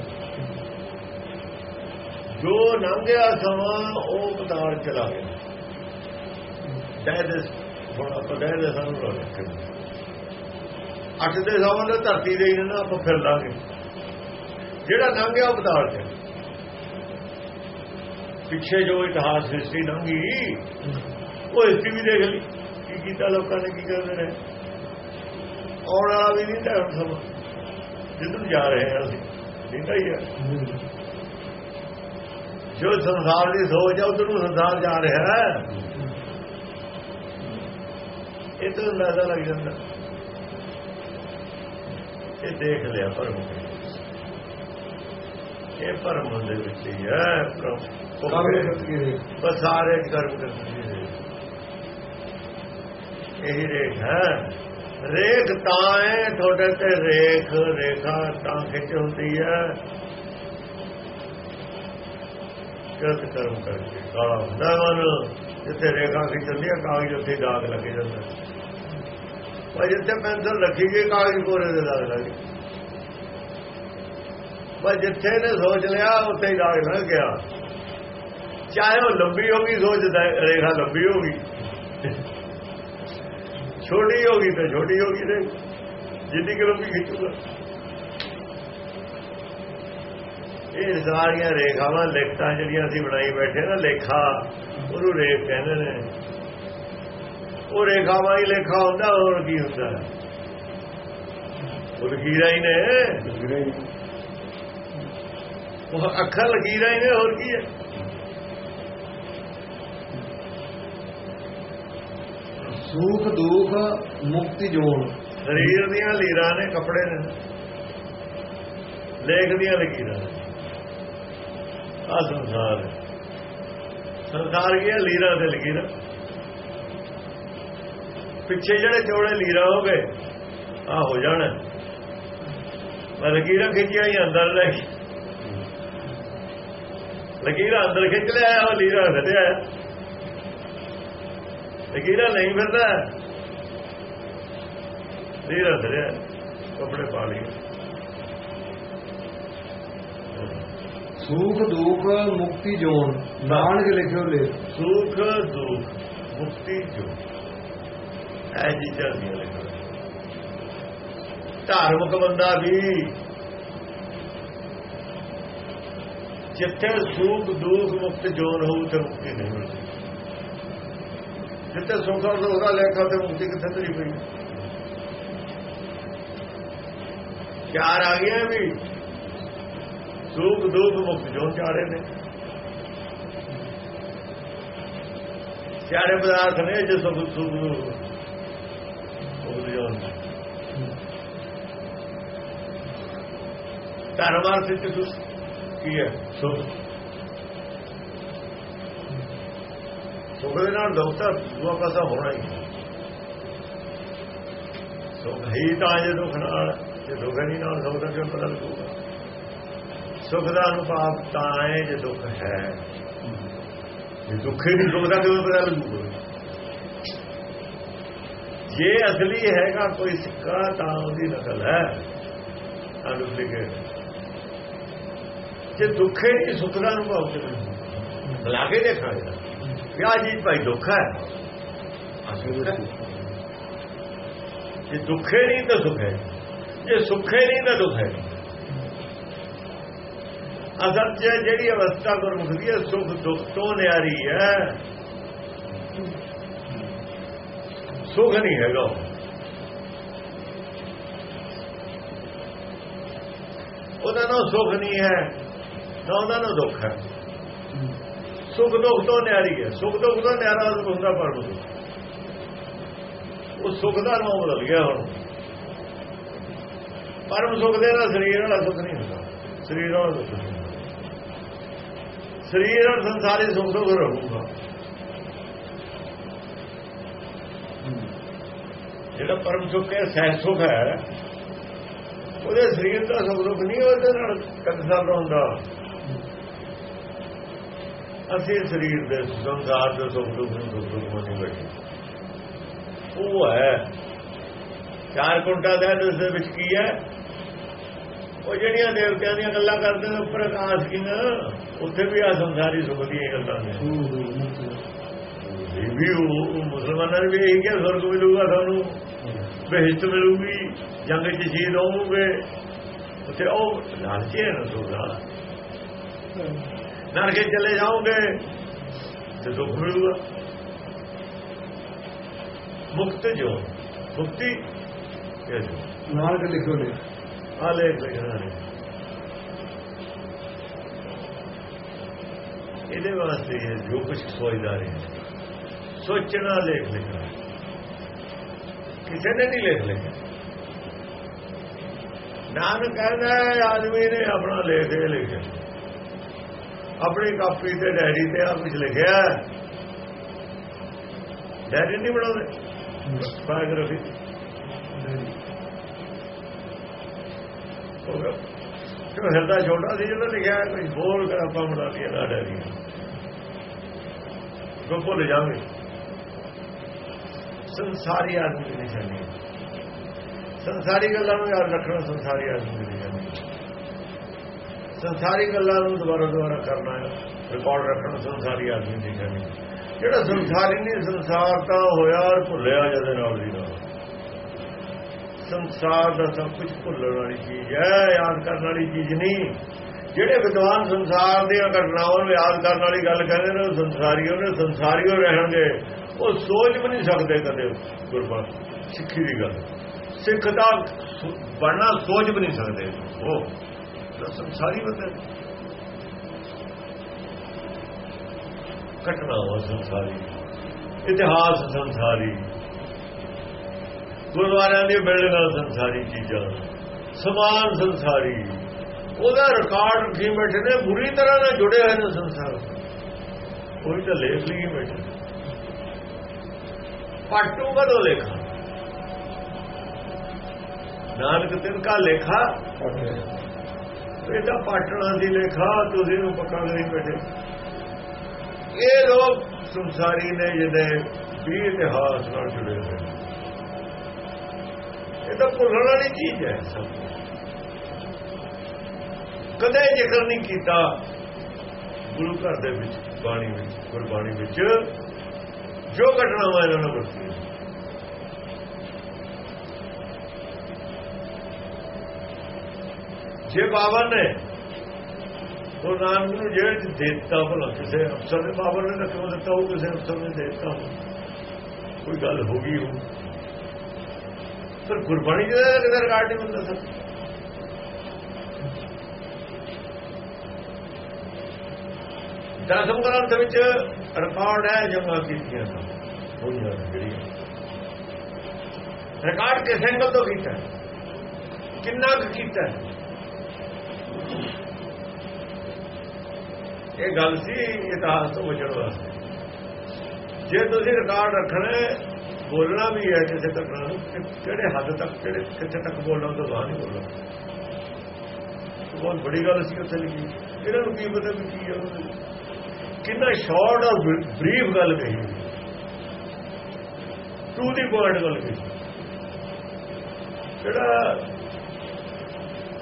ਜੋ ਲੰਘਿਆ ਸਮਾਂ, ਉਹ ਪਤਾਲ ਚਲਾ ਗਿਆ। ਦਹਿ ਦੇ ਥੋੜਾ ਤੋਂ ਦਹਿ ਦੇ ਸਾਨੂੰ ਰੋ ਰੱਖੇ। ਅੱਠ ਦੇ ਸਮਾਂ ਦਾ ਧਰਤੀ ਦੇ ਇਹਨਾਂ ਆਪਾਂ ਫਿਰ ਲਾਂਗੇ। ਜਿਹੜਾ ਲੰਘਿਆ, ਉਹ ਪਤਾਲ ਚ। ਪਿੱਛੇ ਜੋ ਇਤਿਹਾਸ ਹਿਸਟਰੀ ਲੰਘੀ ਉਹ ਹਿਸਟਰੀ ਵੀ ਦੇਖ ਲਈ। ਕੀ ਕੀਤਾ ਲੋਕਾਂ ਨੇ ਕੀ ਕਰਦੇ ਨੇ। ਆਉਣ ਵਾਲਾ ਵੀ ਨਹੀਂ ਤਾਂ ਸਮਾਂ। ਜਿੱਧਰ ਜਾ ਰਹੇ ਹਾਂ ਅਸੀਂ ਨਹੀਂ ਹੀ ਹੈ ਜੋ ਸੰਸਾਰ ਦੀ ਸੋਚ ਹੈ ਉਧਰ ਨੂੰ ਸੰਸਾਰ ਜਾ ਰਿਹਾ ਹੈ। ਇਹ ਤਾਂ ਅੰਦਾਜ਼ਾ ਲੱਗ ਜਾਂਦਾ। ਇਹ ਦੇਖ ਲਿਆ ਪਰਮ ਇਹ ਪਰਮ ਦੇ ਵਿੱਚ ਹੀ ਹੈ ਬਸ ਸਾਰੇ ਕਰਮ ਕਰਦੇ ਨੇ ਇਹੀ ਰੇਖ ਹੈ। ਰੇਖ ਤਾਂ ਹੈ, ਤੁਹਾਡੇ ਤੇ ਰੇਖ, ਰੇਖਾ ਤਾਂ ਖਿੱਚ ਹੁੰਦੀ ਹੈ। ਕਿਰਤ ਕਰਮ ਕਰਕੇ। ਕਾਲਾ ਹੁੰਦਾ ਮਨ, ਜਿੱਥੇ ਰੇਖਾ ਖਿੱਚਦੀ ਹੈ, ਕਾਗਜ਼ ਉੱਤੇ ਦਾਗ ਲੱਗੇ ਜਾਂਦਾ। ਪਰ ਜਿੱਥੇ ਪੈਨਸਲ ਰੱਖੀ ਗਈ, ਕਾਗਜ਼ ਕੋਰੇ ਦੇ ਦਾਗ ਲੱਗੇ ਪਰ ਜਿੱਥੇ ਨੇ ਸੋਚ ਲਿਆ, ਉੱਥੇ ਹੀ ਦਾਗ ਲੱਗ ਗਿਆ। ਚਾਹੇ ਉਹ ਲੰਬੀ ਹੋ ਗਈ, ਸੋਚ ਰੇਖਾ ਲੰਬੀ ਹੋ ਗਈ। ਛੋਟੀ ਹੋ ਗਈ ਤਾਂ ਛੋਟੀ ਹੋ ਗਈ ਤੇ ਜਿੰਨੀ ਕਿ ਲੰਬੀ ਖਿੱਚੂਗਾ। ਇਹ ਸਾਰੀਆਂ ਰੇਖਾਵਾਂ ਲਿਖਤਾਂ ਜਿਹੜੀਆਂ ਅਸੀਂ ਬਣਾਈ ਬੈਠੇ ਨਾ ਲੇਖਾ ਉਹਨੂੰ ਰੇਖ ਕਹਿੰਦੇ ਨੇ। ਉਹ ਰੇਖਾਵਾਂ ਹੀ ਲੇਖਾ ਹੁੰਦਾ ਹੋਰ ਕੀ ਹੁੰਦਾ? ਉਹ ਲਕੀਰਾਂ ਹੀ ਨੇ। ਉਹ ਅੱਖਰ ਲਕੀਰਾਂ ਹੀ ਨੇ ਹੋਰ ਕੀ ਹੈ? ਸੁਖ ਦੁਖ ਮੁਕਤੀ ਜੋਨ ਸਰੀਰ ਦੀਆਂ ਲੀਰਾਂ ਨੇ, ਕੱਪੜੇ ਨੇ। ਲੇਖ ਦੀਆਂ ਲਕੀਰਾਂ ਆ ਸੰਸਾਰ ਹੈ। ਸੰਸਾਰ ਗਿਆ ਲੀਰਾਂ ਤੇ ਲਕੀਰਾਂ ਪਿੱਛੇ ਜਿਹੜੇ ਚੌੜੇ ਲੀਰਾ ਹੋ ਗਏ ਆ ਹੋ ਜਾਣਾ। ਮੈਂ ਲਕੀਰਾਂ ਖਿੱਚੀਆਂ ਹੀ ਅੰਦਰ ਲੈ ਲਕੀਰਾਂ ਅੰਦਰ ਖਿੱਚ ਲਿਆ ਉਹ ਲੀਰਾਂ ਘਟਿਆ ਲਕੀਰਾਂ ਨਹੀਂ ਫਿਰਦਾ ਲੀਰਾਂ ਧਰਿਆ ਕੱਪੜੇ ਪਾ ਲਈ ਸੁਖ ਦੁਖ ਮੁਕਤੀ ਜੋਨ। ਨਾਨਕ ਲਿਖਿਓ ਲੈ। ਸੁਖ ਦੁਖ ਮੁਕਤੀ ਜੋ ਐ ਚੀਜ਼ਾਂ ਦੀਆਂ ਲਿਖੋ। ਧਾਰਮਿਕ ਬੰਦਾ ਵੀ ਜਿੱਥੇ ਸੁਖ ਦੁਖ ਮੁਕਤ ਜੋਨ ਹੋਊ ਤੇ ਮੁਕਤੀ ਨਹੀਂ ਮਿਲਦੀ। ਜਿੱਤੇ ਸੁਖ ਦਾ ਉਹਦਾ ਲੇਖਾ ਤੇ ਮੁਕਤੀ ਕਿੱਥੇ ਤੇਰੀ ਪਈ? ਚਾਰ ਆ ਗਿਆ ਵੀ। ਸੁਖ, ਦੁੱਖ, ਮੁਕਤ, ਜੋ ਚਾਰੇ ਨੇ। ਚਾਰੇ ਪਦਾਰਥ ਨੇ ਜੇ ਸੁਖ ਸੁਖ ਨੂੰ। ਧਰਮ ਅਰਥ ਚ ਕੀ ਹੈ? ਸੁਖ। ਸੁਖ ਦੇ ਨਾਲ ਦੁੱਖ ਤਾਂ ਦੂਆ ਪਾਸਾ ਹੋਣਾ ਹੀ। ਸੁਖ ਹੀ ਤਾਂ ਜੇ ਦੁੱਖ ਨਾਲ, ਜੇ ਦੁੱਖ ਨਹੀਂ ਨਾਲ, ਸੁਖ ਦਾ ਕਿਉਂ ਪਤਾ ਲੱਗੂਗਾ? ਸੁਖ ਦਾ ਅਨੁਭਵ ਤਾਂ ਹੈ ਜੇ ਦੁੱਖ ਹੈ। ਜੇ ਦੁੱਖ ਹੀ ਨਹੀਂ ਦੁੱਖ ਦਾ ਕਿਉਂ ਪਤਾ ਲੱਗੂਗਾ? ਜੇ ਅਸਲੀ ਹੈਗਾ ਕੋਈ ਸਿੱਕਾ, ਤਾਂ ਉਹਦੀ ਨਕਲ ਹੈ। ਅਨੁਪਲਿਕੇਟ ਜੇ ਦੁੱਖ ਹੀ ਨਹੀਂ, ਸੁਖ ਦਾ ਅਨੁਭਵ ਕਿਵੇਂ ਲਾ ਕੇ ਦੇਖਾਂਗੇ। ਵਿਆਹ ਜੀ ਭਾਈ ਦੁੱਖ ਹੈ। ਜੇ ਦੁੱਖੇ ਨਹੀਂ ਤਾਂ ਸੁਖ ਹੈ। ਜੇ ਸੁਖ ਨਹੀਂ ਤਾਂ ਦੁੱਖ ਹੈ। ਅਸਲ 'ਚ ਜਿਹੜੀ ਅਵਸਥਾ ਗੁਰਮੁਖ ਦੀ ਹੈ, ਸੁਖ ਦੁੱਖ ਤੋਂ ਨਿਆਰੀ ਹੈ। ਸੁਖ ਨਹੀਂ ਹੈਗਾ ਉਹਦਾ ਨਾ ਸੁਖ ਨਹੀਂ ਹੈ, ਨਾ ਉਹਦਾ ਨਾ ਦੁੱਖ ਹੈ। ਸੁਖ ਦੁੱਖ ਤੋਂ ਨਿਆਰੀ ਹੈ। ਸੁਖ ਦੁੱਖ ਤੋਂ ਨਿਆਰਾ ਹੁੰਦਾ ਪਰਮ ਸੁਖ ਉਹ ਸੁਖ ਦਾ ਨਾਮ ਬਦਲ ਗਿਆ ਹੁਣ। ਪਰਮ ਸੁਖ ਦੇ ਨਾਲ ਸਰੀਰ ਵਾਲਾ ਸੁਖ ਨਹੀਂ ਹੁੰਦਾ। ਸਰੀਰ ਵਾਲਾ ਸੁਖ ਨਹੀਂ ਸਰੀਰ ਔਰ ਸੰਸਾਰੀ ਸੁਖ ਦੁੱਖ ਰਹੂਗਾ। ਜਿਹੜਾ ਪਰਮ ਸੁਖ ਹੈ ਸਹਿ ਸੁਖ ਹੈ, ਉਹਦੇ ਸਰੀਰ ਦਾ ਸੁਖ ਦੁੱਖ ਨਹੀਂ, ਉਹਦੇ ਨਾਲ ਕੰਸਰ ਹੁੰਦਾ। ਅਸੀਂ ਸਰੀਰ ਦੇ ਸੰਸਾਰ ਦੇ ਸੁਖ ਦੁੱਖ ਨੂੰ ਦੁੱਖ ਦੁੱਖ ਮੰਨੀ ਬੈਠੇ ਉਹ ਹੈ। ਚਾਰ ਕੁੰਟਾ ਦਾ ਉਸ ਦੇ ਵਿੱਚ ਕੀ ਹੈ? ਉਹ ਜਿਹੜੀਆਂ ਦੇਵਤਿਆਂ ਦੀਆਂ ਗੱਲਾਂ ਕਰਦੇ ਨੇ ਉੱਪਰ ਆਕਾਸ਼ ਕਿੰਗ ਉੱਥੇ ਵੀ ਆ ਸੰਸਾਰੀ ਸੁਖ ਦੀਆਂ ਗੱਲਾਂ ਨੇ। ਇਹ ਵੀ ਉਹ ਮੁਸਲਮਾਨਾਂ ਨੇ ਵੀ ਇਹੀ ਕਿਹਾ ਸਵਰਗ ਮਿਲੂਗਾ ਤੁਹਾਨੂੰ ਬਹਿਸ਼ਤ ਮਿਲੂਗੀ ਜੰਗ 'ਚ ਸ਼ਹੀਦ ਹੋਵੋਗੇ। ਉੱਥੇ ਉਹ ਲਾਲਚੀ ਹੈ ਨਾ ਨਰਕੇ ਚਲੇ ਜਾਓਗੇ ਤੇ ਦੁੱਖ ਮਿਲੂਗਾ। ਮੁਕਤ ਜੋ ਮੁਕਤੀ ਨਾਨਕ ਲਿਖੋ ਨੇ ਆ ਲੇਖ ਲਿਖਣਾ ਨੇ ਇਹਦੇ ਵਾਸਤੇ ਇਹ ਜੋ ਕੁਝ ਸੋਚਦਾ ਰਹੇ। ਸੋਚਣਾ ਲੇਖ ਲਿਖਣਾ ਕਿਸੇ ਨੇ ਨਹੀਂ ਲੇਖ ਲਿਖਿਆ। ਨਾਨਕ ਕਹਿੰਦਾ ਆਦਮੀ ਨੇ ਆਪਣਾ ਲੇਖ ਇਹ ਲਿਖਿਆ। ਆਪਣੀ ਕਾਪੀ ਤੇ ਡਾਇਰੀ ਤੇ ਆ ਕੁਝ ਲਿਖਿਆ ਡਾਇਰੀ ਨਹੀਂ ਬਣਾਉਂਦੇ? ਬਾਇਓਗ੍ਰਾਫੀ। ਕਿਉਂ ਹਿਰਦਾ ਛੋਟਾ ਸੀ, ਜਦੋਂ ਲਿਖਿਆ ਕੋਈ ਹੋਰ ਕਰ ਆਪਾਂ ਬਣਾ ਲਿਆ ਨਾ ਡਾਇਰੀ ਕੋ ਭੁੱਲ ਜਾਵੇ। ਸੰਸਾਰੀ ਆਦਮੀ ਦੀ ਨਿਸ਼ਾਨੀ ਸੰਸਾਰੀ ਗੱਲਾਂ ਨੂੰ ਯਾਦ ਰੱਖਣਾ ਸੰਸਾਰੀ ਆਦਮੀ ਸੰਸਾਰੀ ਗੱਲਾਂ ਨੂੰ ਦੁਬਾਰਾ ਦੁਬਾਰਾ ਕਰਨਾ ਰਿਕਾਰਡ ਰੱਖਣਾ ਸੰਸਾਰੀ ਆਦਮੀ ਦੀ ਨਿਸ਼ਾਨੀ ਜਿਹੜਾ ਸੰਸਾਰੀ ਨਹੀਂ, ਸੰਸਾਰ ਤਾਂ ਹੋਇਆ ਔਰ ਭੁੱਲਿਆ ਜਦੇ ਨਾਲ ਦੀ ਨਾਲ ਸੰਸਾਰ ਦਾ ਸਭ ਕੁਝ ਭੁੱਲਣ ਵਾਲੀ ਚੀਜ਼ ਹੈ, ਯਾਦ ਕਰਨ ਵਾਲੀ ਚੀਜ਼ ਨਹੀਂ। ਜਿਹੜੇ ਵਿਦਵਾਨ ਸੰਸਾਰ ਦੀਆਂ ਘਟਨਾਵਾਂ ਨੂੰ ਯਾਦ ਕਰਨ ਵਾਲੀ ਗੱਲ ਕਹਿੰਦੇ ਨੇ, ਉਹ ਸੰਸਾਰੀਓ ਨੇ ਸੰਸਾਰੀਓ ਰਹਿਣਗੇ। ਉਹ ਸੋਚ ਵੀ ਨਹੀਂ ਸਕਦੇ ਕਦੇ ਗੁਰਬਾਣ, ਸਿੱਖੀ ਦੀ ਗੱਲ। ਸਿੱਖ ਦਾ ਬਣਨਾ ਸੋਚ ਵੀ ਨਹੀਂ ਸਕਦੇ। ਉਹ ਸੰਸਾਰੀ ਬੰਦੇ ਘਟਨਾਵਾਂ ਸੰਸਾਰੀ। ਇਤਿਹਾਸ ਸੰਸਾਰੀ। ਗੁਰਦੁਆਰਿਆਂ ਦੀ ਬਿਲਡਿੰਗਾਂ ਸੰਸਾਰੀ ਚੀਜ਼ਾਂ। ਸਮਾਨ ਸੰਸਾਰੀ। ਉਹਦਾ ਰਿਕਾਰਡ ਰੱਖੀ ਬੈਠੇ ਨੇ, ਬੁਰੀ ਤਰ੍ਹਾਂ ਨਾਲ ਜੁੜੇ ਹੋਏ ਨੇ ਸੰਸਾਰ। ਕੋਈ ਤਾਂ ਲੇਖ ਲਈ ਬੈਠੇ ਪਾਟੂ ਕਦੋਂ ਲੇਖਾ? ਨਾਨਕ ਤਿਨ ਕਾ ਲੇਖਾ ਇਹਦਾ ਪਾਟਣਾ ਦੀ ਲੇਖਾ ਤੁਸੀਂ ਨੂੰ ਪੱਕਾ ਨਹੀਂ ਬੈਠੇ। ਇਹ ਲੋਕ ਸੰਸਾਰੀ ਨੇ ਜਿਹਦੇ ਵੀ ਇਤਿਹਾਸ ਨਾਲ ਜੁੜੇ ਹੋਏ ਨੇ। ਇਹ ਤਾਂ ਭੁੱਲਣ ਵਾਲੀ ਚੀਜ਼ ਹੈ ਸਭ ਕਦੇ ਜ਼ਿਕਰ ਨਹੀਂ ਕੀਤਾ ਗੁਰੂ ਘਰ ਦੇ ਵਿੱਚ ਬਾਣੀ ਵਿੱਚ ਗੁਰਬਾਣੀ ਵਿੱਚ ਜੋ ਘਟਨਾਵਾਂ ਇਹਨਾਂ ਨੂੰ। ਵਰਤੀਆਂ ਜੇ ਬਾਬਾ ਨੇ। ਉਹ ਨਾਨਕ ਨੂੰ ਜੇਲ੍ਹ ਚ ਦਿੱਤਾ ਭਲਾ ਕਿਸੇ ਅਫਸਰ ਨੇ, ਬਾਬਾ ਨੇ ਤਾਂ ਕਿਉਂ ਦਿੱਤਾ, ਉਹ ਕਿਸੇ ਅਫਸਰ ਨੇ ਦਿੱਤਾ। ਕੋਈ ਗੱਲ ਹੋ ਗਈ ਹੋ ਪਰ ਗੁਰਬਾਣੀ ਦੇ ਕਿਹਦਾ ਰਿਕਾਰਡ ਨਹੀਂ ਹੁੰਦਾ ਸਰ। ਦਸਮ ਗ੍ਰੰਥ ਵਿੱਚ ਰਿਕਾਰਡ ਹੈ ਜਮਾ ਕੀਤੀਆਂ ਹੋਈਆਂ ਜਿਹੜੀ ਰਿਕਾਰਡ ਕਿਸ ਐਂਗਲ ਤੋਂ ਕੀਤਾ? ਕਿੰਨਾ ਕੁ ਕੀਤਾ? ਇਹ ਗੱਲ ਸੀ ਇਤਿਹਾਸ ਤੋਂ ਬਚਣ ਵਾਸਤੇ। ਜੇ ਤੁਸੀਂ ਰਿਕਾਰਡ ਰੱਖਣਾ ਬੋਲਣਾ ਵੀ ਹੈ ਕਿਸੇ ਘਟਨਾ ਨੂੰ ਕਿਹੜੇ ਹੱਦ ਤੱਕ, ਕਿਹੜੇ ਕਿੱਥੇ ਤੱਕ ਬੋਲਣਾ ਤੋਂ ਬਾਅਦ ਨਹੀਂ ਬੋਲਣਾ। ਬਹੁਤ ਬੜੀ ਗੱਲ ਸੀ ਉੱਥੇ ਲਿਖੀ। ਇਹਨਾਂ ਨੂੰ ਕੀ ਪਤਾ ਵੀ ਕੀ ਹੈ ਉਹਨਾਂ ਨੂੰ। ਕਿੰਨਾ ਸ਼ਾਰਟ ਔਰ ਬਰੀਫ ਗੱਲ ਕਹੀ। ਟੂ ਦੀ ਪੁਆਇੰਟ ਗੱਲ ਕਹੀ। ਜਿਹੜਾ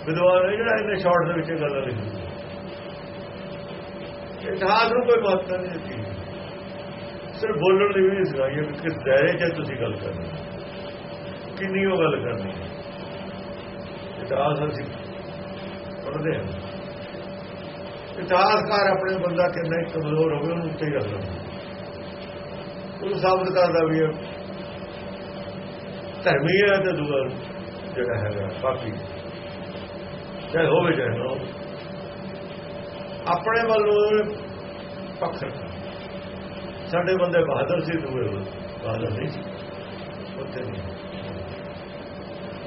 ਵਿਦਵਾਨ ਹੈ ਜਿਹੜਾ ਇਹਨੇ ਸ਼ਾਰਟ ਦੇ ਵਿੱਚ ਇਹ ਗੱਲਾਂ ਲਿਖੀ ਇਤਿਹਾਸ ਨੂੰ ਕੋਈ ਮਹੱਤਵ ਨਹੀਂ ਦਿੱਤੀ। ਸਿਰਫ ਬੋਲਣ ਦੀ ਵੀ ਨਹੀਂ ਸਿਖਾਈ ਕਿਸ ਦਾਇਰੇ 'ਚ ਤੁਸੀਂ ਗੱਲ ਕਰਨੀ ਕਿੰਨੀ ਉਹ ਗੱਲ ਕਰਨੀ ਹੈ। ਇਤਿਹਾਸ ਅਸੀਂ ਪੜ੍ਹਦੇ ਹਾਂ। ਇਤਿਹਾਸਕਾਰ ਆਪਣੇ ਬੰਦਾ ਕਿੰਨਾ ਕਮਜ਼ੋਰ ਹੋਵੇ, ਉਹਨੂੰ ਉੱਤੇ ਹੀ ਰੱਖਦਾ ਉਹ ਸਾਬਤ ਕਰਦਾ ਵੀ ਹੈ ਧਰਮੀ ਹੈ ਤੇ ਦੂਆ ਜਿਹੜਾ ਹੈਗਾ ਬਾਕੀ ਚਾਹੇ ਹੋਵੇ ਚਾਹੇ ਨਾ ਹੋਵੇ ਆਪਣੇ ਵੱਲੋਂ ਪੱਖ ਰੱਖਣਾ ਸਾਡੇ ਬੰਦੇ ਬਹਾਦਰ ਸੀ, ਦੂਏ ਬਹਾਦਰ ਨਹੀਂ ਸੀ। ਉੱਥੇ ਨਹੀਂ।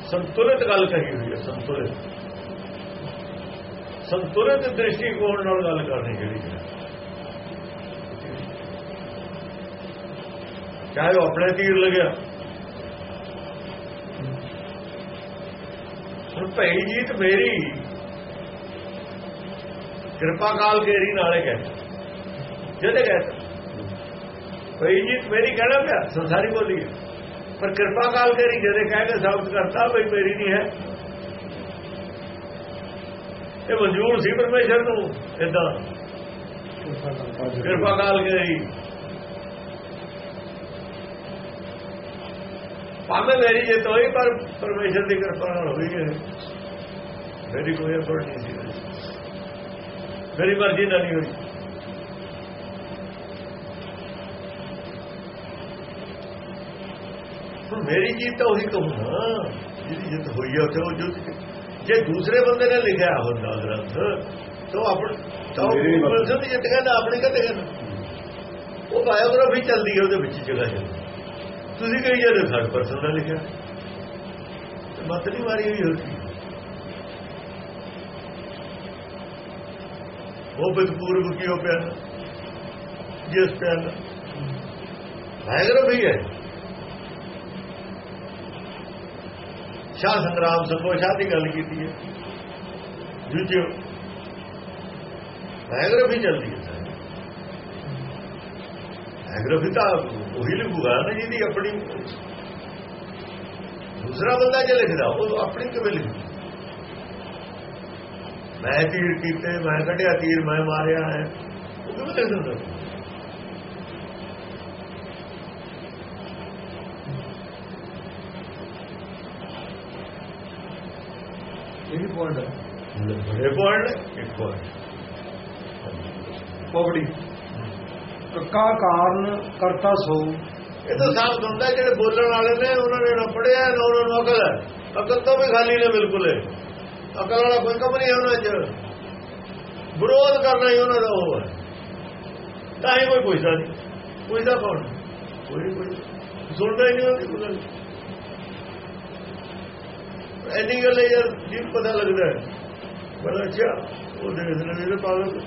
ਸੰਤੁਲਿਤ ਗੱਲ ਕਹੀ ਹੋਈ ਹੈ, ਸੰਤੁਲਿਤ। ਸੰਤੁਲਿਤ ਦ੍ਰਿਸ਼ਟੀਕੋਣ ਨਾਲ ਗੱਲ ਕਰਨੀ ਜਿਹੜੀ ਹੈ। ਚਾਹੇ ਉਹ ਆਪਣੇ ਤੀਰ ਲੱਗਿਆ ਹੁਣ ਭਈ ਜੀਤ ਮੇਰੀ। ਕਿਰਪਾ ਕਾਲ ਕੇਰੀ ਨਾਲੇ ਕਹਿ। ਜਿਹਦੇ ਕਹਿ ਭਈ ਜੀਤ ਮੇਰੀ ਕਹਿਣਾ ਪਿਆ ਸੰਸਾਰੀ ਬੋਲੀ ਹੈ। ਪਰ ਕਿਰਪਾ ਕਾਲ ਕੇਰੀ ਜਿਹਦੇ ਕਹਿ ਕੇ ਸਾਬਤ ਕਰਤਾ, ਭਈ ਮੇਰੀ ਨਹੀਂ ਹੈ। ਇਹ ਮਨਜ਼ੂਰ ਸੀ ਪਰਮੇਸ਼ਰ ਨੂੰ ਇਦਾਂ ਕਿਰਪਾ ਕਾਲ ਕਰੀ ਭਾਵੇਂ ਮੇਰੀ ਜਿੱਤ ਹੋਈ ਪਰ ਪਰਮੇਸ਼ਰ ਦੀ ਕਿਰਪਾ ਨਾਲ ਹੋਈ ਹੈ। ਮੇਰੀ ਕੋਈ ਐਫਰਟ ਨਹੀਂ ਸੀ। ਮੇਰੀ ਮਰਜ਼ੀ ਨਾਲ ਨਹੀਂ ਹੋਈ। ਮੇਰੀ ਜੀਤ ਤਾਂ ਉਹੀ ਕਹੂੰ ਨਾ ਜਿਹਦੀ ਜਿੱਤ ਹੋਈ ਹੈ ਉਹ ਜੁੱਤ ਜੇ ਦੂਸਰੇ ਬੰਦੇ ਨੇ ਲਿਖਿਆ ਹੁੰਦਾ ਗ੍ਰੰਥ ਤਾਂ ਆਪਣ ਤਾਂ ਉਹ ਜਿੱਤ ਕਹਿੰਦਾ ਆਪਣੀ ਕਦੇ ਕਹਿੰਦਾ ਉਹ ਬਾਇਓਗ੍ਰਾਫੀ ਚੱਲਦੀ ਹੈ ਉਹਦੇ ਵਿੱਚ ਜਗ੍ਹਾ ਜਗ੍ਹਾ ਤੁਸੀਂ ਕਹੀ ਜਾਂਦੇ ਥਰਡ ਪਰਸਨ ਦਾ ਲਿਖਿਆ। ਤੇ ਮਤ ਨਹੀਂ ਮਾਰੀ ਹੋਈ। ਹੋਤੀ ਉਹ ਬਦਪੂਰਵ ਕੀ ਹੋ ਪਿਆ? ਜਿਸ ਪਿਆ ਬਾਇਓਗ੍ਰਾਫੀ ਹੈ। ਸ਼ਾਹ ਸੰਗਰਾਮ ਸਭੋ ਸ਼ਾਹ ਦੀ ਗੱਲ ਕੀਤੀ ਹੈ। ਦੂਜੇ ਬਾਇਓਗ੍ਰਾਫੀ ਚੱਲਦੀ ਹੈ। ਸਾਰੀ। ਬਾਇਓਗ੍ਰਾਫੀ ਤਾਂ ਉਹੀ ਲਿਖੂਗਾ ਨਾ ਜਿਹਦੀ ਆਪਣੀ ਦੂਸਰਾ ਬੰਦਾ ਜੇ ਲਿਖਦਾ ਉਹ ਆਪਣੀ ਕਿਵੇਂ ਲਿਖੂ? ਮੈਂ ਤੀਰ ਕੀਤੇ ਮੈਂ ਕੱਢਿਆ ਤੀਰ ਮੈਂ ਮਾਰਿਆ ਹੈ। ਉਹ ਕਿਵੇਂ ਲਿਖ ਦਿੰਦਾ? ਇਹ ਪੁਆਇੰਟ ਹੈ। ਬੜੇ ਪੁਆਇੰਟ ਇੱਕ ਪੁਆਇੰਟ ਪੌੜੀ ਕਾ ਕਾਰਨ ਕਰਤਾ ਸੋ। ਇਹ ਤਾਂ ਸਾਫ਼ ਹੁੰਦਾ ਜਿਹੜੇ ਬੋਲਣ ਵਾਲੇ ਨੇ, ਉਹਨਾਂ ਨੇ ਨਾ ਪੜਿਆ ਨਾ ਉਹਨਾਂ ਨੂੰ ਅਕਲ ਹੈ। ਅਕਲ ਤੋਂ ਵੀ ਖਾਲੀ ਨੇ ਬਿਲਕੁਲ ਅਕਲ ਵਾਲਾ ਕੋਈ ਕੰਮ ਨਹੀਂ ਉਹਨਾਂ 'ਚ। ਵਿਰੋਧ ਕਰਨਾ ਹੀ ਉਹਨਾਂ ਦਾ ਉਹ ਹੈ। ਤਾਂ ਹੀ ਕੋਈ ਪੁੱਛਦਾ ਨਹੀਂ। ਪੁੱਛਦਾ ਕੌਣ? ਕੋਈ ਨਹੀਂ ਸੁਣਦਾ ਹੀ ਨਹੀਂ ਉਹਦੀ ਗੱਲ। ਐਨੀ ਗੱਲ ਹੈ ਯਾਰ ਜੀ ਪਤਾ ਲੱਗਦਾ ਬੜਾ ਅੱਛਾ, ਉਹ ਦੇਖਦੇ ਨੇ ਮੇਰੇ ਪਾਗਲ।